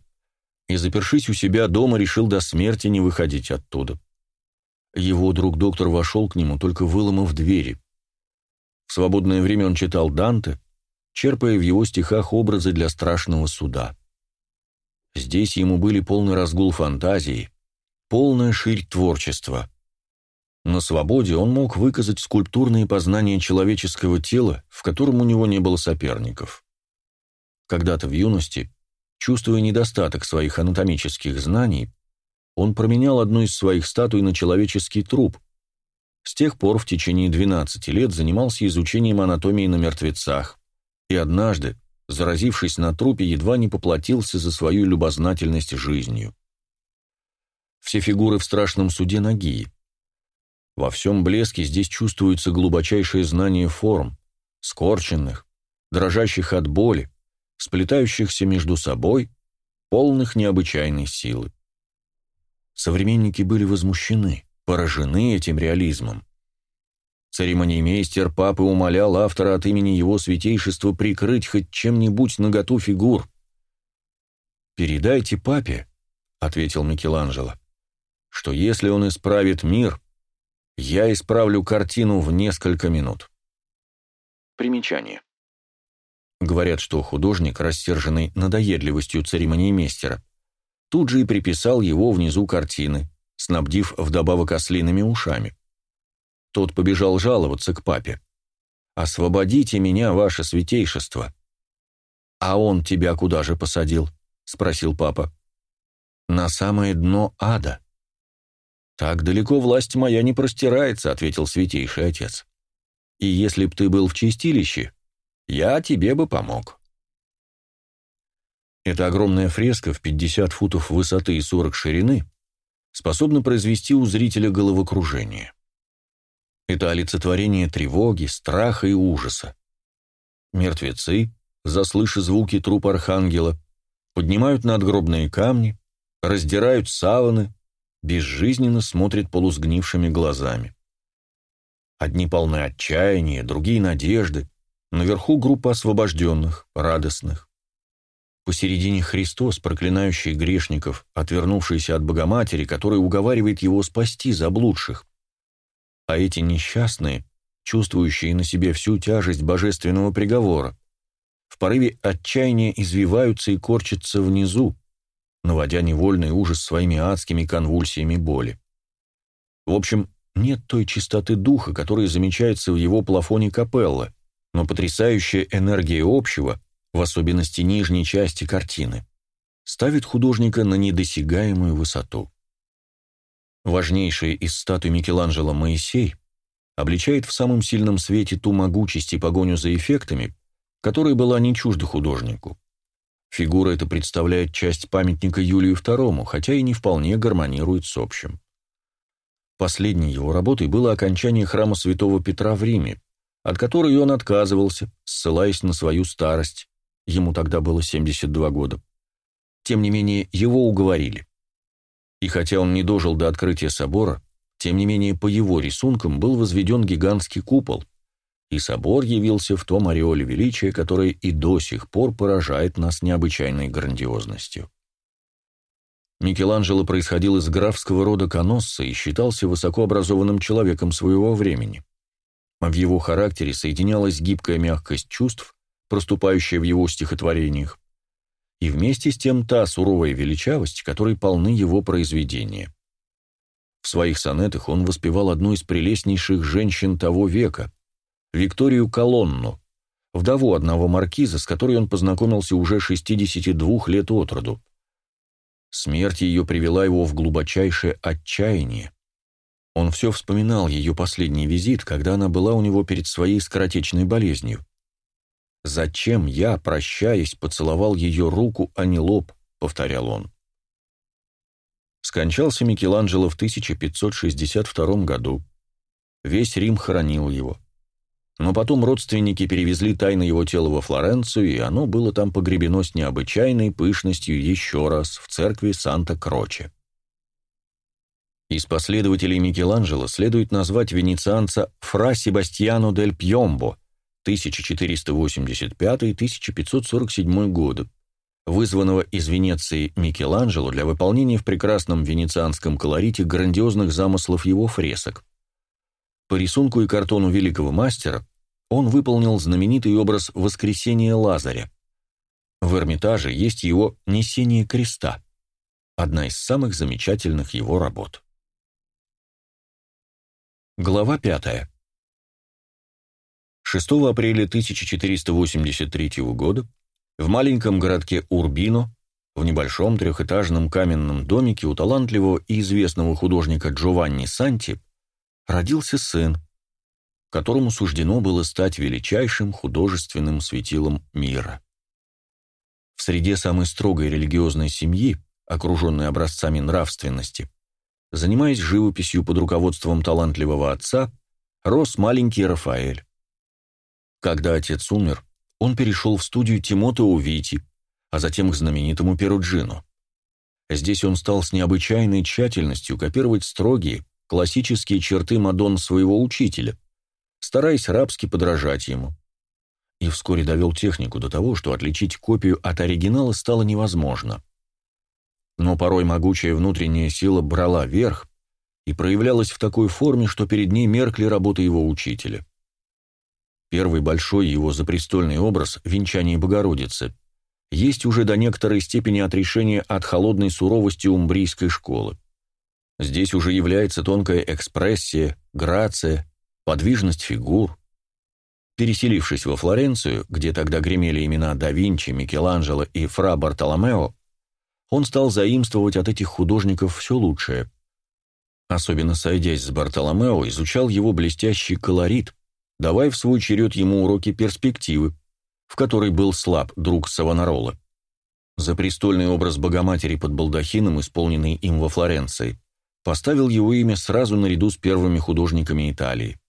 и, запершись у себя дома, решил до смерти не выходить оттуда. Его друг-доктор вошел к нему, только выломав двери. В свободное время он читал Данте, черпая в его стихах образы для страшного суда. Здесь ему были полный разгул фантазии, полная ширь творчества. На свободе он мог выказать скульптурные познания человеческого тела, в котором у него не было соперников. Когда-то в юности, чувствуя недостаток своих анатомических знаний, он променял одну из своих статуй на человеческий труп. С тех пор в течение 12 лет занимался изучением анатомии на мертвецах, и однажды, заразившись на трупе, едва не поплатился за свою любознательность жизнью. Все фигуры в страшном суде ноги, во всем блеске здесь чувствуется глубочайшее знание форм, скорченных, дрожащих от боли, сплетающихся между собой, полных необычайной силы. Современники были возмущены, поражены этим реализмом. Церемониймейстер папы умолял автора от имени его святейшества прикрыть хоть чем-нибудь наготу фигур. «Передайте папе», — ответил Микеланджело, — «что если он исправит мир, Я исправлю картину в несколько минут. Примечание. Говорят, что художник, рассерженный надоедливостью церемониймейстера, тут же и приписал его внизу картины, снабдив вдобавок ослиными ушами. Тот побежал жаловаться к папе. «Освободите меня, ваше святейшество!» «А он тебя куда же посадил?» — спросил папа. «На самое дно ада». «Так далеко власть моя не простирается», — ответил святейший отец. «И если б ты был в чистилище, я тебе бы помог». Эта огромная фреска в 50 футов высоты и 40 ширины способна произвести у зрителя головокружение. Это олицетворение тревоги, страха и ужаса. Мертвецы, заслыша звуки труп архангела, поднимают надгробные камни, раздирают саваны, безжизненно смотрят полусгнившими глазами. Одни полны отчаяния, другие — надежды, наверху группа освобожденных, радостных. Посередине Христос, проклинающий грешников, отвернувшийся от Богоматери, который уговаривает его спасти заблудших. А эти несчастные, чувствующие на себе всю тяжесть божественного приговора, в порыве отчаяния извиваются и корчатся внизу, наводя невольный ужас своими адскими конвульсиями боли. В общем, нет той чистоты духа, которая замечается в его плафоне капеллы, но потрясающая энергия общего, в особенности нижней части картины, ставит художника на недосягаемую высоту. Важнейшая из статуй Микеланджело Моисей обличает в самом сильном свете ту могучесть и погоню за эффектами, которая была не чужда художнику. Фигура эта представляет часть памятника Юлию II, хотя и не вполне гармонирует с общим. Последней его работой было окончание храма святого Петра в Риме, от которой он отказывался, ссылаясь на свою старость, ему тогда было 72 года. Тем не менее, его уговорили. И хотя он не дожил до открытия собора, тем не менее по его рисункам был возведен гигантский купол, и собор явился в том ореоле величия, которое и до сих пор поражает нас необычайной грандиозностью. Микеланджело происходил из графского рода Каносса и считался высокообразованным человеком своего времени. В его характере соединялась гибкая мягкость чувств, проступающая в его стихотворениях, и вместе с тем та суровая величавость, которой полны его произведения. В своих сонетах он воспевал одну из прелестнейших женщин того века, Викторию Колонну, вдову одного маркиза, с которой он познакомился уже 62 лет от роду. Смерть ее привела его в глубочайшее отчаяние. Он все вспоминал ее последний визит, когда она была у него перед своей скоротечной болезнью. «Зачем я, прощаясь, поцеловал ее руку, а не лоб?» — повторял он. Скончался Микеланджело в 1562 году. Весь Рим хоронил его. Но потом родственники перевезли тайно его тело во Флоренцию, и оно было там погребено с необычайной пышностью еще раз в церкви Санта-Кроче. Из последователей Микеланджело следует назвать венецианца Фра Себастьяно дель Пьомбо, 1485-1547 годы, вызванного из Венеции Микеланджело для выполнения в прекрасном венецианском колорите грандиозных замыслов его фресок. По рисунку и картону великого мастера он выполнил знаменитый образ Воскресения Лазаря. В Эрмитаже есть его «Несение креста», одна из самых замечательных его работ. Глава пятая. 6 апреля 1483 года в маленьком городке Урбино, в небольшом трехэтажном каменном домике у талантливого и известного художника Джованни Санти родился сын, которому суждено было стать величайшим художественным светилом мира. В среде самой строгой религиозной семьи, окруженной образцами нравственности, занимаясь живописью под руководством талантливого отца, рос маленький Рафаэль. Когда отец умер, он перешел в студию Тимота Увити, а затем к знаменитому Перуджину. Здесь он стал с необычайной тщательностью копировать строгие, классические черты Мадон своего учителя, стараясь рабски подражать ему. И вскоре довел технику до того, что отличить копию от оригинала стало невозможно. Но порой могучая внутренняя сила брала верх, и проявлялась в такой форме, что перед ней меркли работы его учителя. Первый большой его запрестольный образ «Венчание Богородицы» есть уже до некоторой степени отрешение от холодной суровости умбрийской школы. Здесь уже является тонкая экспрессия, грация, подвижность фигур. Переселившись во Флоренцию, где тогда гремели имена да Винчи, Микеланджело и Фра Бартоломео, он стал заимствовать от этих художников все лучшее. Особенно сойдясь с Бартоломео, изучал его блестящий колорит, давая в свой черед ему уроки перспективы, в которой был слаб друг Савонарола. За престольный образ Богоматери под балдахином, исполненный им во Флоренции, поставил его имя сразу наряду с первыми художниками Италии.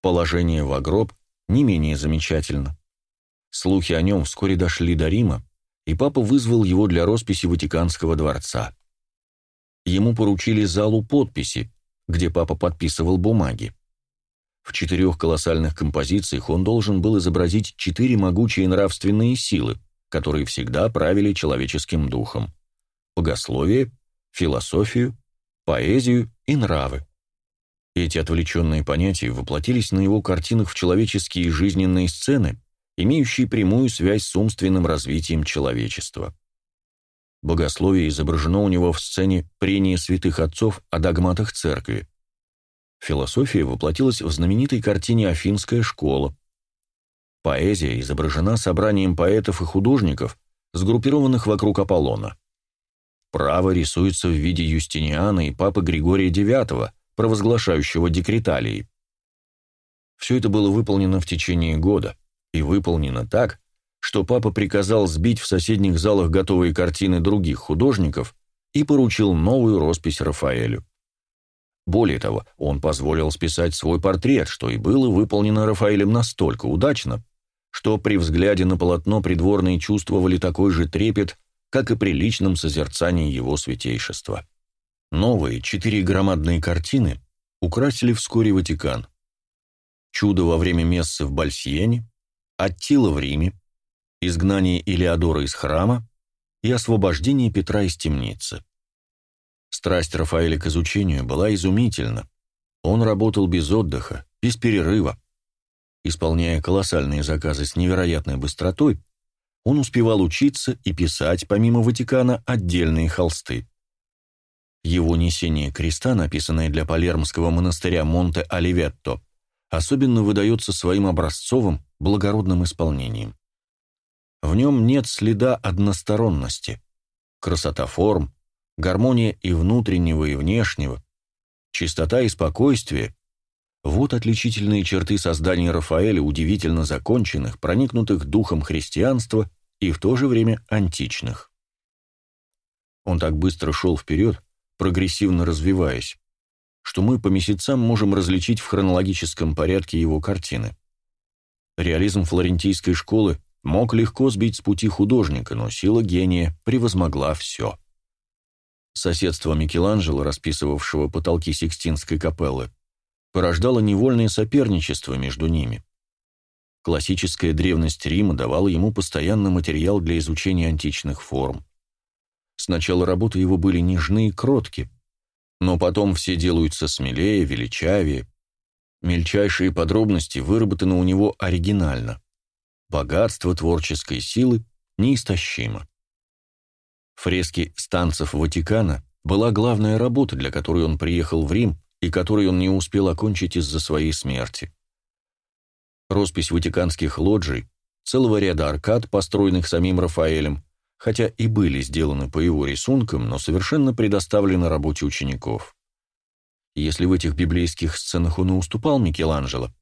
Положение в гроб не менее замечательно. Слухи о нем вскоре дошли до Рима, и папа вызвал его для росписи Ватиканского дворца. Ему поручили залу подписи, где папа подписывал бумаги. В четырех колоссальных композициях он должен был изобразить четыре могучие нравственные силы, которые всегда правили человеческим духом – богословие, философию, поэзию и нравы. Эти отвлеченные понятия воплотились на его картинах в человеческие жизненные сцены, имеющие прямую связь с умственным развитием человечества. Богословие изображено у него в сцене прения святых отцов о догматах церкви. Философия воплотилась в знаменитой картине «Афинская школа». Поэзия изображена собранием поэтов и художников, сгруппированных вокруг Аполлона. Право рисуется в виде Юстиниана и папы Григория IX, провозглашающего декреталии. Все это было выполнено в течение года, и выполнено так, что папа приказал сбить в соседних залах готовые картины других художников и поручил новую роспись Рафаэлю. Более того, он позволил списать свой портрет, что и было выполнено Рафаэлем настолько удачно, что при взгляде на полотно придворные чувствовали такой же трепет, как и при личном созерцании его святейшества. Новые четыре громадные картины украсили вскоре Ватикан. «Чудо во время мессы в Бальсиене», «Аттила в Риме», «Изгнание Илеодора из храма» и «Освобождение Петра из темницы». Страсть Рафаэля к изучению была изумительна. Он работал без отдыха, без перерыва. Исполняя колоссальные заказы с невероятной быстротой, он успевал учиться и писать, помимо Ватикана, отдельные холсты. Его «Несение креста», написанное для Палермского монастыря Монте-Оливетто, особенно выдается своим образцовым, благородным исполнением. В нем нет следа односторонности. Красота форм, гармония и внутреннего, и внешнего, чистота и спокойствие – вот отличительные черты создания Рафаэля, удивительно законченных, проникнутых духом христианства и в то же время античных. Он так быстро шел вперед, прогрессивно развиваясь, что мы по месяцам можем различить в хронологическом порядке его картины. Реализм флорентийской школы мог легко сбить с пути художника, но сила гения превозмогла все. Соседство Микеланджело, расписывавшего потолки Сикстинской капеллы, порождало невольное соперничество между ними. Классическая древность Рима давала ему постоянный материал для изучения античных форм. Сначала работы его были нежны и кротки, но потом все делаются смелее, величавее. Мельчайшие подробности выработаны у него оригинально. Богатство творческой силы неистощимо. Фрески станцев Ватикана была главная работа, для которой он приехал в Рим и которой он не успел окончить из-за своей смерти. Роспись ватиканских лоджий, целого ряда аркад, построенных самим Рафаэлем, хотя и были сделаны по его рисункам, но совершенно предоставлены работе учеников. Если в этих библейских сценах он и уступал Микеланджело,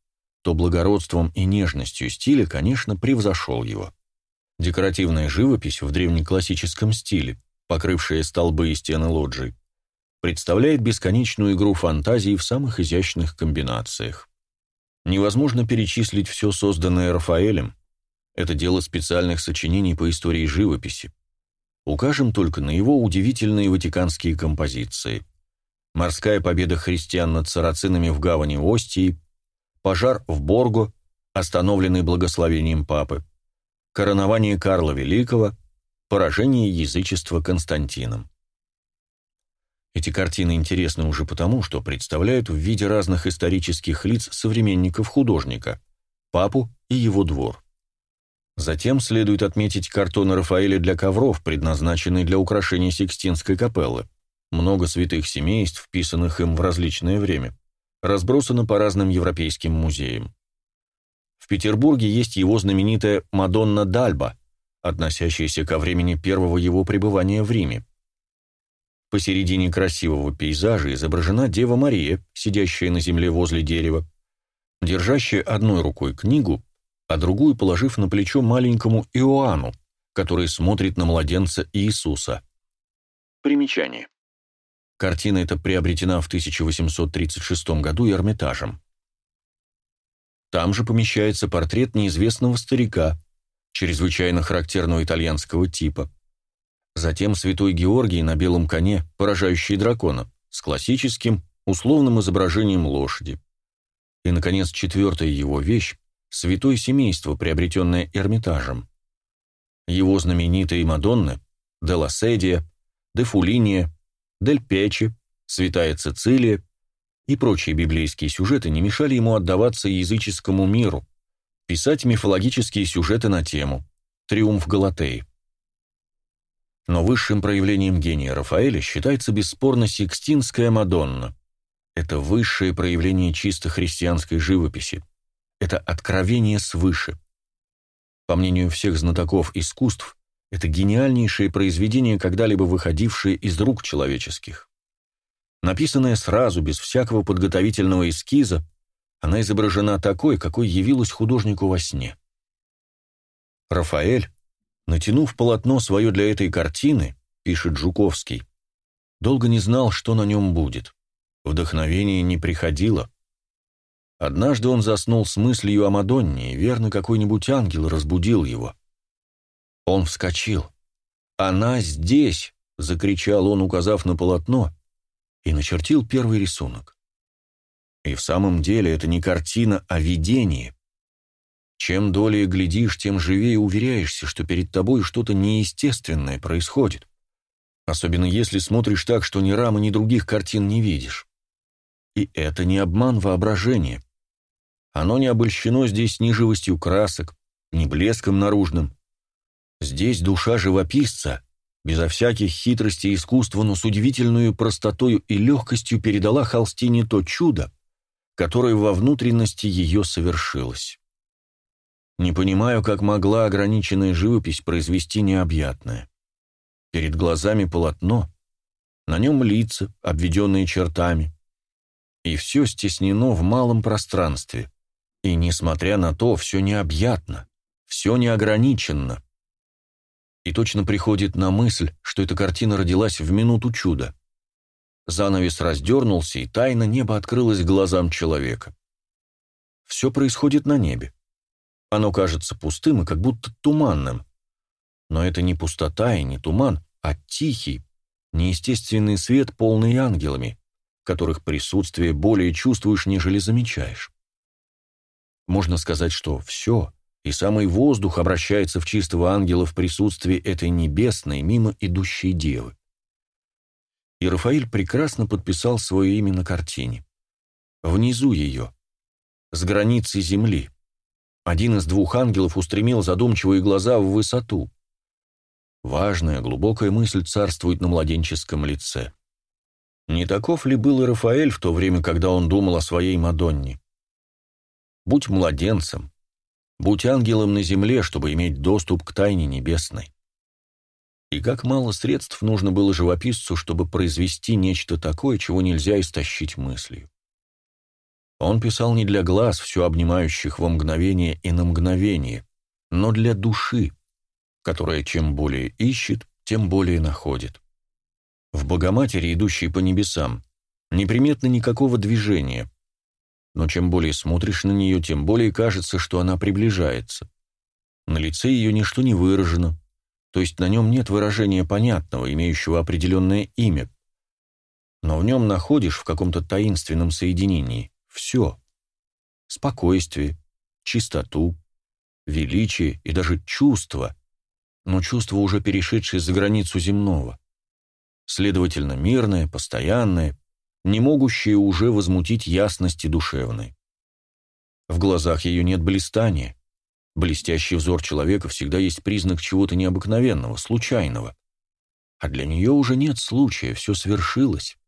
то благородством и нежностью стиля, конечно, превзошел его. Декоративная живопись в древнеклассическом стиле, покрывшая столбы и стены лоджий, представляет бесконечную игру фантазии в самых изящных комбинациях. Невозможно перечислить все созданное Рафаэлем. Это дело специальных сочинений по истории живописи. Укажем только на его удивительные ватиканские композиции. Морская победа христиан над сарацинами в гавани Остии, пожар в Борго, остановленный благословением папы, коронование Карла Великого, поражение язычества Константином. Эти картины интересны уже потому, что представляют в виде разных исторических лиц современников художника, папу и его двор. Затем следует отметить картоны Рафаэля для ковров, предназначенные для украшения Сикстинской капеллы. Много святых семейств, вписанных им в различное время, разбросано по разным европейским музеям. В Петербурге есть его знаменитая «Мадонна Дальба», относящаяся ко времени первого его пребывания в Риме. Посередине красивого пейзажа изображена Дева Мария, сидящая на земле возле дерева, держащая одной рукой книгу, а другую положив на плечо маленькому Иоанну, который смотрит на младенца Иисуса. Примечание. Картина эта приобретена в 1836 году Эрмитажем. Там же помещается портрет неизвестного старика, чрезвычайно характерного итальянского типа, Затем святой Георгий на белом коне, поражающий дракона, с классическим, условным изображением лошади. И, наконец, четвертая его вещь – святое семейство, приобретенное Эрмитажем. Его знаменитые Мадонны – Де Фулиния, Дель Печи, Святая Цицилия и прочие библейские сюжеты не мешали ему отдаваться языческому миру, писать мифологические сюжеты на тему «Триумф Галатеи». Но высшим проявлением гения Рафаэля считается бесспорно Сикстинская Мадонна. Это высшее проявление чисто христианской живописи. Это откровение свыше. По мнению всех знатоков искусств, это гениальнейшее произведение, когда-либо выходившее из рук человеческих. Написанное сразу, без всякого подготовительного эскиза, она изображена такой, какой явилась художнику во сне. Рафаэль Натянув полотно свое для этой картины, пишет Жуковский, долго не знал, что на нем будет. Вдохновение не приходило. Однажды он заснул с мыслью о Мадонне, и верно какой-нибудь ангел разбудил его. Он вскочил. «Она здесь!» — закричал он, указав на полотно, и начертил первый рисунок. И в самом деле это не картина, а видение. Чем долее глядишь, тем живее уверяешься, что перед тобой что-то неестественное происходит. Особенно если смотришь так, что ни рамы, ни других картин не видишь. И это не обман воображения. Оно не обольщено здесь ни живостью красок, ни блеском наружным. Здесь душа живописца, безо всяких хитростей искусства, но с удивительной простотою и легкостью передала холстине то чудо, которое во внутренности ее совершилось. Не понимаю, как могла ограниченная живопись произвести необъятное. Перед глазами полотно, на нем лица, обведенные чертами. И все стеснено в малом пространстве. И, несмотря на то, все необъятно, все неограниченно. И точно приходит на мысль, что эта картина родилась в минуту чуда. Занавес раздернулся, и тайна неба открылась глазам человека. Все происходит на небе. Оно кажется пустым и как будто туманным. Но это не пустота и не туман, а тихий, неестественный свет, полный ангелами, которых присутствие более чувствуешь, нежели замечаешь. Можно сказать, что все, и самый воздух обращается в чистого ангела в присутствии этой небесной, мимо идущей девы. И Рафаэль прекрасно подписал свое имя на картине. Внизу ее, с границы земли, один из двух ангелов устремил задумчивые глаза в высоту. Важная, глубокая мысль царствует на младенческом лице. Не таков ли был и Рафаэль в то время, когда он думал о своей Мадонне? Будь младенцем, будь ангелом на земле, чтобы иметь доступ к тайне небесной. И как мало средств нужно было живописцу, чтобы произвести нечто такое, чего нельзя истощить мыслью. Он писал не для глаз, все обнимающих во мгновение и на мгновение, но для души, которая чем более ищет, тем более находит. В Богоматери, идущей по небесам, неприметно никакого движения, но чем более смотришь на нее, тем более кажется, что она приближается. На лице ее ничто не выражено, то есть на нем нет выражения понятного, имеющего определенное имя, но в нем находишь в каком-то таинственном соединении все. Спокойствие, чистоту, величие и даже чувство, но чувство, уже перешедшее за границу земного. следовательно, мирное, постоянное, не могущее уже возмутить ясности душевной. В глазах ее нет блистания. Блестящий взор человека всегда есть признак чего-то необыкновенного, случайного. А для нее уже нет случая, все свершилось.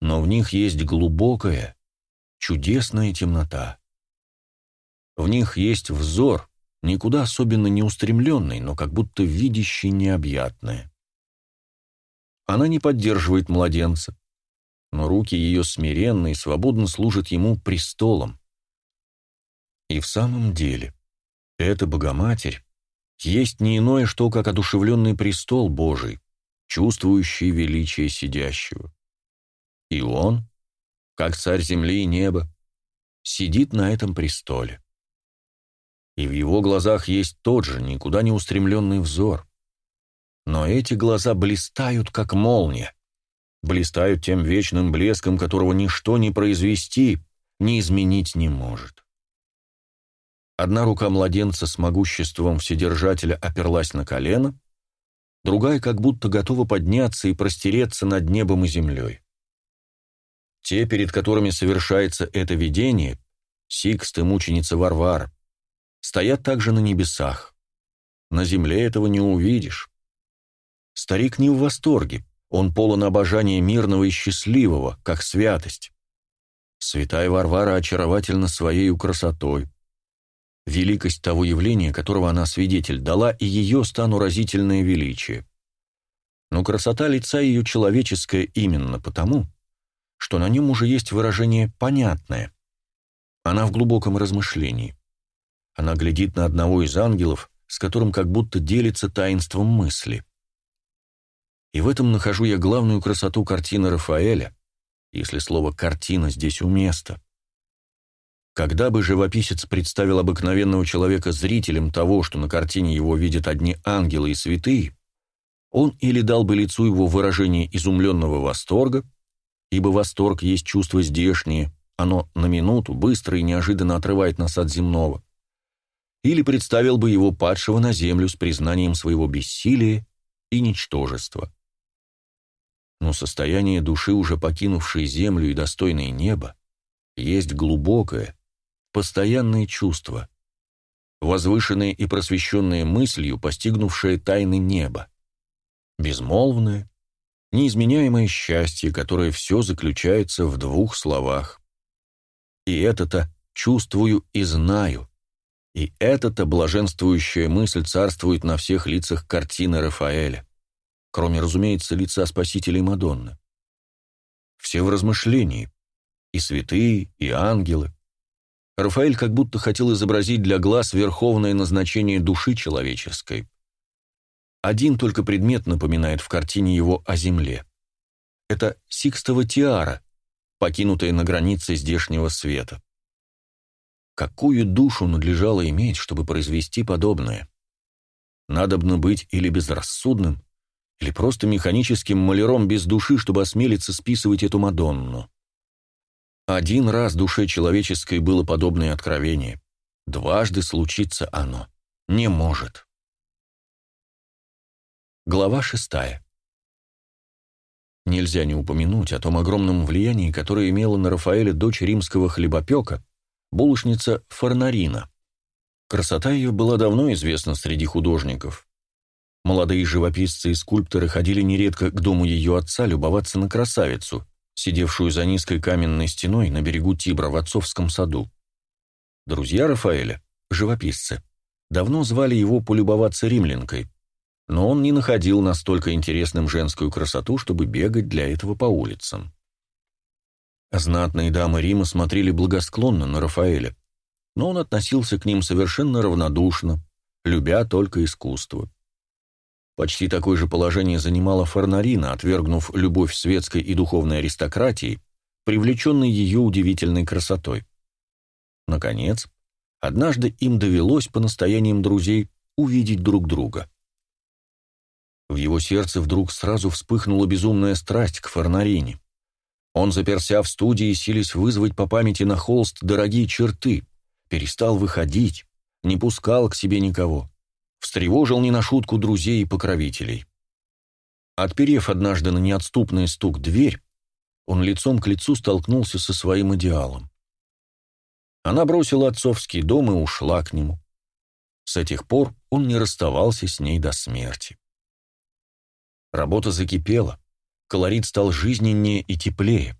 Но в них есть глубокая, чудесная темнота. В них есть взор, никуда особенно не устремленный, но как будто видящий необъятное. Она не поддерживает младенца, но руки ее смиренно и свободно служат ему престолом. И в самом деле, эта Богоматерь есть не иное, что как одушевленный престол Божий, чувствующий величие сидящего. И он, как царь земли и неба, сидит на этом престоле. И в его глазах есть тот же, никуда не устремленный взор. Но эти глаза блистают, как молния, блистают тем вечным блеском, которого ничто не произвести, не изменить не может. Одна рука младенца с могуществом Вседержателя оперлась на колено, другая как будто готова подняться и простереться над небом и землей. Те, перед которыми совершается это видение, Сикст и мученица Варвар, стоят также на небесах. На земле этого не увидишь. Старик не в восторге, он полон обожания мирного и счастливого, как святость. Святая Варвара очаровательна своей красотой. Великость того явления, которого она свидетель, дала и ее стану разительное величие. Но красота лица ее человеческая именно потому, что на нем уже есть выражение «понятное». Она в глубоком размышлении. Она глядит на одного из ангелов, с которым как будто делится таинством мысли. И в этом нахожу я главную красоту картины Рафаэля, если слово «картина» здесь уместно. Когда бы живописец представил обыкновенного человека зрителем того, что на картине его видят одни ангелы и святые, он или дал бы лицу его выражение изумленного восторга, ибо восторг есть чувство здешнее, оно на минуту быстро и неожиданно отрывает нас от земного, или представил бы его падшего на землю с признанием своего бессилия и ничтожества. Но состояние души, уже покинувшей землю и достойное небо, есть глубокое, постоянное чувство, возвышенное и просвещенное мыслью, постигнувшее тайны неба, безмолвное, неизменяемое счастье, которое все заключается в двух словах. И это-то чувствую и знаю, и эта-то блаженствующая мысль царствует на всех лицах картины Рафаэля, кроме, разумеется, лица Спасителя и Мадонны. Все в размышлении, и святые, и ангелы, Рафаэль как будто хотел изобразить для глаз верховное назначение души человеческой. Один только предмет напоминает в картине его о земле. Это Сикстова тиара, покинутая на границе здешнего света. Какую душу надлежало иметь, чтобы произвести подобное? Надобно быть или безрассудным, или просто механическим маляром без души, чтобы осмелиться списывать эту Мадонну. Один раз душе человеческой было подобное откровение. Дважды случиться оно не может. Глава шестая. Нельзя не упомянуть о том огромном влиянии, которое имела на Рафаэля дочь римского хлебопека, булочница Фарнарина. Красота ее была давно известна среди художников. Молодые живописцы и скульпторы ходили нередко к дому ее отца любоваться на красавицу, сидевшую за низкой каменной стеной на берегу Тибра в отцовском саду. Друзья Рафаэля, живописцы, давно звали его полюбоваться римлянкой, но он не находил настолько интересным женскую красоту, чтобы бегать для этого по улицам. Знатные дамы Рима смотрели благосклонно на Рафаэля, но он относился к ним совершенно равнодушно, любя только искусство. Почти такое же положение занимала Фарнарина, отвергнув любовь светской и духовной аристократии, привлеченной ее удивительной красотой. Наконец, однажды им довелось, по настояниям друзей, увидеть друг друга. В его сердце вдруг сразу вспыхнула безумная страсть к Фарнарине. Он заперся в студии, сились вызвать по памяти на холст дорогие черты, перестал выходить, не пускал к себе никого встревожил не на шутку друзей и покровителей. Отперев однажды на неотступный стук дверь, он лицом к лицу столкнулся со своим идеалом. Она бросила отцовский дом и ушла к нему. С этих пор он не расставался с ней до смерти. Работа закипела, колорит стал жизненнее и теплее.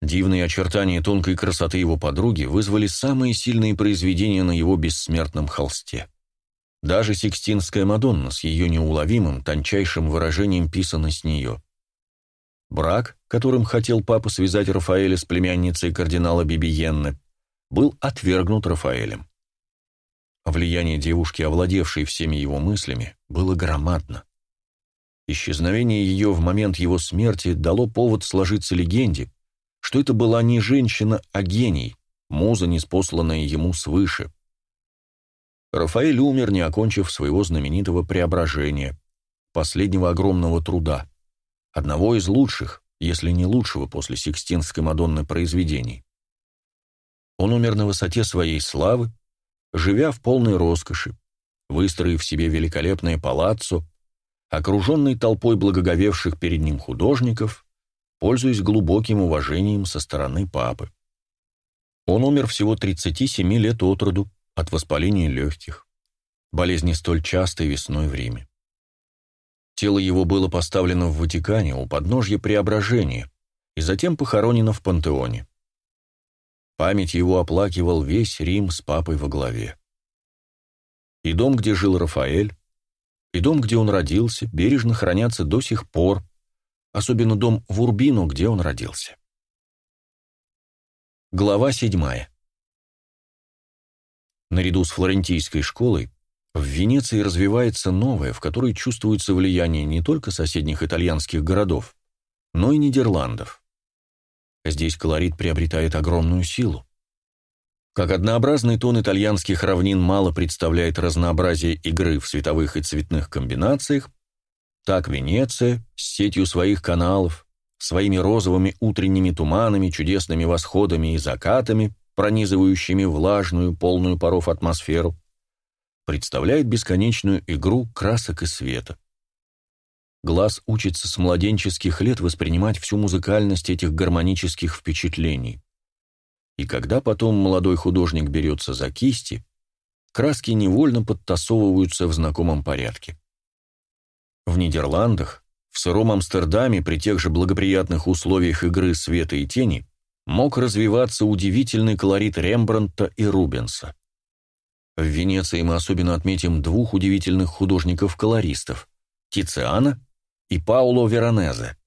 Дивные очертания тонкой красоты его подруги вызвали самые сильные произведения на его бессмертном холсте. Даже Сикстинская Мадонна с ее неуловимым, тончайшим выражением писана с нее. Брак, которым хотел папа связать Рафаэля с племянницей кардинала Бибиенне, был отвергнут Рафаэлем. Влияние девушки, овладевшей всеми его мыслями, было громадно. Исчезновение ее в момент его смерти дало повод сложиться легенде, что это была не женщина, а гений, муза, неспосланная ему свыше. Рафаэль умер, не окончив своего знаменитого преображения, последнего огромного труда, одного из лучших, если не лучшего после Сикстинской Мадонны произведений. Он умер на высоте своей славы, живя в полной роскоши, выстроив себе великолепное палаццо, окруженный толпой благоговевших перед ним художников, пользуясь глубоким уважением со стороны папы. Он умер всего 37 лет от роду от воспаления легких, болезни столь частой весной в Риме. Тело его было поставлено в Ватикане у подножья Преображения и затем похоронено в Пантеоне. Память его оплакивал весь Рим с папой во главе. И дом, где жил Рафаэль, и дом, где он родился, бережно хранятся до сих пор, особенно дом в Урбино, где он родился. Глава седьмая. Наряду с флорентийской школой в Венеции развивается новая, в которой чувствуется влияние не только соседних итальянских городов, но и Нидерландов. Здесь колорит приобретает огромную силу. Как однообразный тон итальянских равнин мало представляет разнообразие игры в световых и цветных комбинациях, так Венеция с сетью своих каналов, своими розовыми утренними туманами, чудесными восходами и закатами, пронизывающими влажную, полную паров атмосферу, представляет бесконечную игру красок и света. Глаз учится с младенческих лет воспринимать всю музыкальность этих гармонических впечатлений. И когда потом молодой художник берется за кисти, краски невольно подтасовываются в знакомом порядке. В Нидерландах, в сыром Амстердаме при тех же благоприятных условиях игры света и тени мог развиваться удивительный колорит Рембрандта и Рубенса. В Венеции мы особенно отметим двух удивительных художников-колористов – Тициана и Пауло Веронезе.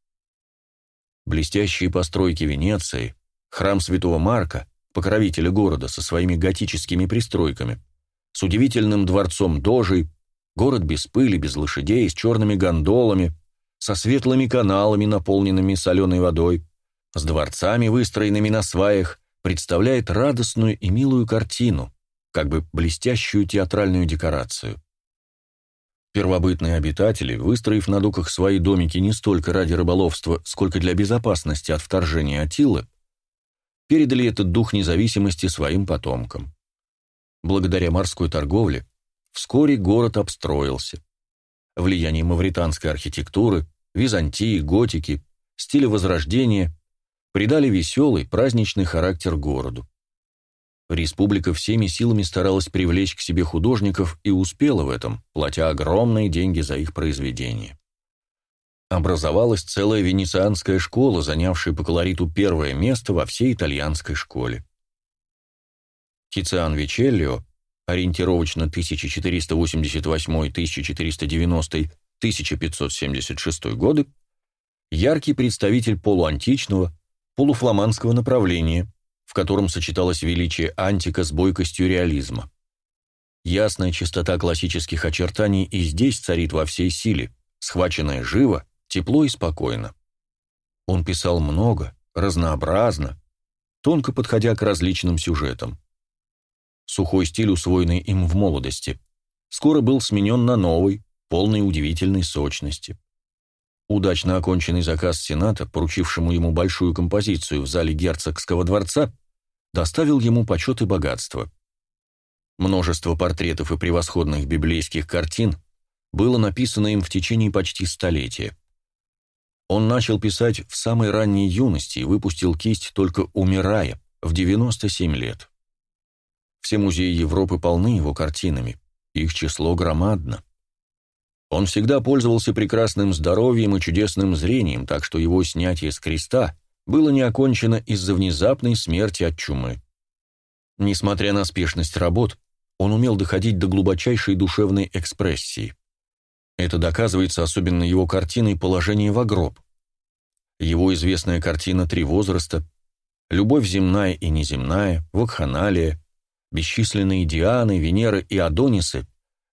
Блестящие постройки Венеции, храм Святого Марка, покровителя города со своими готическими пристройками, с удивительным дворцом Дожей, город без пыли, без лошадей, с черными гондолами, со светлыми каналами, наполненными соленой водой, с дворцами, выстроенными на сваях, представляет радостную и милую картину, как бы блестящую театральную декорацию. Первобытные обитатели, выстроив на доках свои домики не столько ради рыболовства, сколько для безопасности от вторжения Атилы, передали этот дух независимости своим потомкам. Благодаря морской торговле вскоре город обстроился. Влияние мавританской архитектуры, Византии, готики, стиля Возрождения придали веселый, праздничный характер городу. Республика всеми силами старалась привлечь к себе художников и успела в этом, платя огромные деньги за их произведения. Образовалась целая венецианская школа, занявшая по колориту первое место во всей итальянской школе. Тициан Вичеллио, ориентировочно 1498-1490-1576 годы, яркий представитель полуантичного, полуфламандского направления, в котором сочеталось величие антика с бойкостью реализма. Ясная чистота классических очертаний и здесь царит во всей силе, схваченная живо, тепло и спокойно. Он писал много, разнообразно, тонко подходя к различным сюжетам. Сухой стиль, усвоенный им в молодости, скоро был сменен на новый, полный удивительной сочности. Удачно оконченный заказ Сената, поручившему ему большую композицию в зале герцогского дворца, доставил ему почет и богатство. Множество портретов и превосходных библейских картин было написано им в течение почти столетия, Он начал писать в самой ранней юности и выпустил кисть только умирая, в 97 лет. Все музеи Европы полны его картинами, их число громадно. Он всегда пользовался прекрасным здоровьем и чудесным зрением, так что его снятие с креста было не окончено из-за внезапной смерти от чумы. Несмотря на спешность работ, он умел доходить до глубочайшей душевной экспрессии. Это доказывается особенно его картиной «Положение в гроб». Его известная картина «Три возраста», «Любовь земная и неземная», «Вакханалия», бесчисленные Дианы, Венеры и Адонисы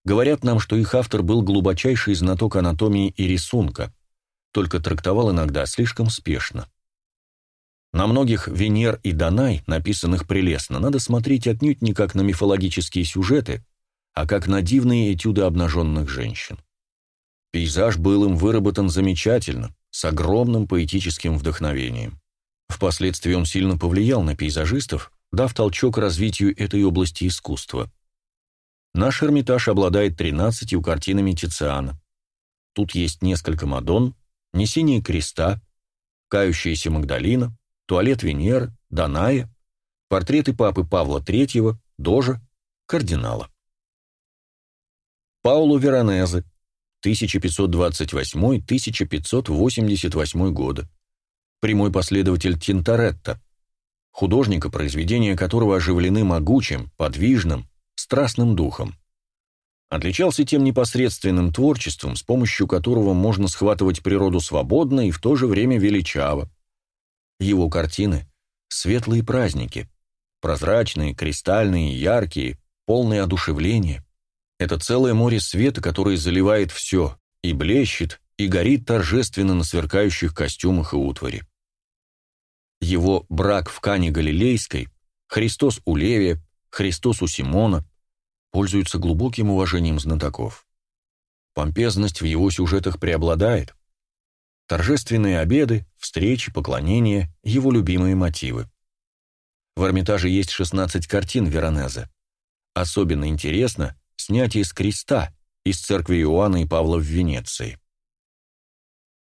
говорят нам, что их автор был глубочайший знаток анатомии и рисунка, только трактовал иногда слишком спешно. На многих Венер и Данай, написанных прелестно, надо смотреть отнюдь не как на мифологические сюжеты, а как на дивные этюды обнаженных женщин. Пейзаж был им выработан замечательно, с огромным поэтическим вдохновением. Впоследствии он сильно повлиял на пейзажистов, дав толчок развитию этой области искусства. Наш Эрмитаж обладает 13 картинами Тициана. Тут есть несколько Мадон, Несение креста, Кающаяся Магдалина, Туалет Венеры, Даная, портреты папы Павла III, Дожа, кардинала. Пауло Веронезе, 1528-1588 годы. Прямой последователь Тинторетто, художника, произведения которого оживлены могучим, подвижным, страстным духом. Отличался тем непосредственным творчеством, с помощью которого можно схватывать природу свободно и в то же время величаво. Его картины — светлые праздники, прозрачные, кристальные, яркие, полные одушевления. Это целое море света, которое заливает все, и блещет, и горит торжественно на сверкающих костюмах и утвари. Его брак в Кане Галилейской, Христос у Левия, Христос у Симона пользуются глубоким уважением знатоков. Помпезность в его сюжетах преобладает. Торжественные обеды, встречи, поклонения – его любимые мотивы. В Эрмитаже есть 16 картин Веронезе. Особенно интересно снятие с креста из церкви Иоанна и Павла в Венеции.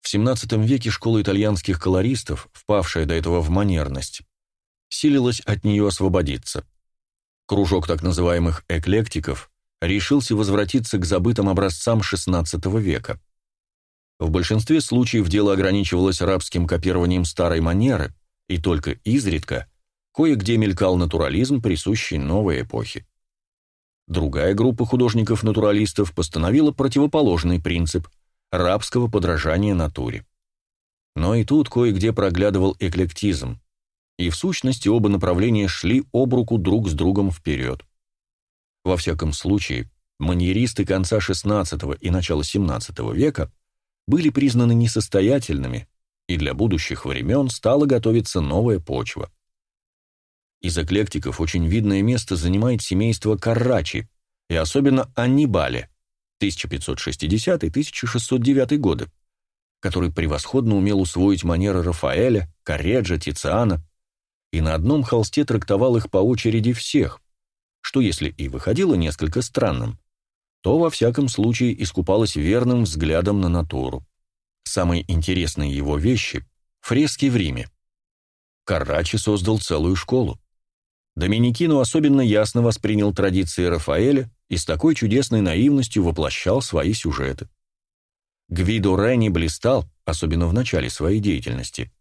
В XVII веке школа итальянских колористов, впавшая до этого в манерность, силилась от нее освободиться. Кружок так называемых эклектиков решился возвратиться к забытым образцам XVI века. В большинстве случаев дело ограничивалось рабским копированием старой манеры, и только изредка кое-где мелькал натурализм, присущий новой эпохе. Другая группа художников-натуралистов постановила противоположный принцип – рабского подражания натуре. Но и тут кое-где проглядывал эклектизм, и в сущности оба направления шли об руку друг с другом вперед. Во всяком случае, маньеристы конца XVI и начала XVII века были признаны несостоятельными, и для будущих времен стала готовиться новая почва. Из эклектиков очень видное место занимает семейство Каррачи, и особенно Аннибале, 1560-1609 годы, который превосходно умел усвоить манеры Рафаэля, Корреджа, Тициана и на одном холсте трактовал их по очереди всех, что если и выходило несколько странным, то во всяком случае искупалось верным взглядом на натуру. Самые интересные его вещи — фрески в Риме. Каррачи создал целую школу. Доминикину особенно ясно воспринял традиции Рафаэля и с такой чудесной наивностью воплощал свои сюжеты. Гвидо Ренни блистал, особенно в начале своей деятельности,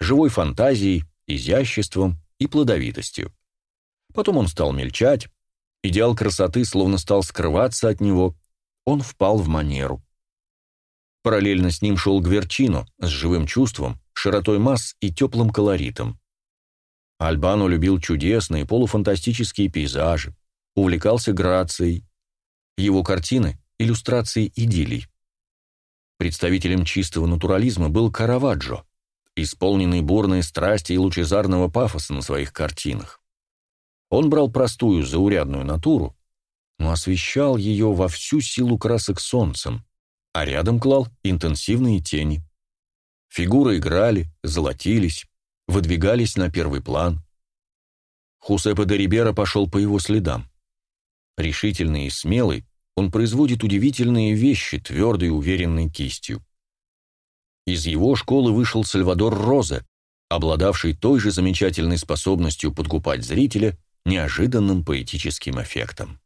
живой фантазией, изяществом и плодовитостью. Потом он стал мельчать, идеал красоты словно стал скрываться от него, он впал в манеру. Параллельно с ним шел Гверчино с живым чувством, широтой масс и теплым колоритом. Альбано любил чудесные полуфантастические пейзажи, увлекался грацией. Его картины – иллюстрации идиллий. Представителем чистого натурализма был Караваджо, исполненный бурной страсти и лучезарного пафоса на своих картинах. Он брал простую, заурядную натуру, но освещал ее во всю силу красок солнцем, а рядом клал интенсивные тени. Фигуры играли, золотились, выдвигались на первый план. Хусепе де Рибера пошел по его следам. Решительный и смелый, он производит удивительные вещи твердой и уверенной кистью. Из его школы вышел Сальвадор Розе, обладавший той же замечательной способностью подкупать зрителя неожиданным поэтическим эффектом.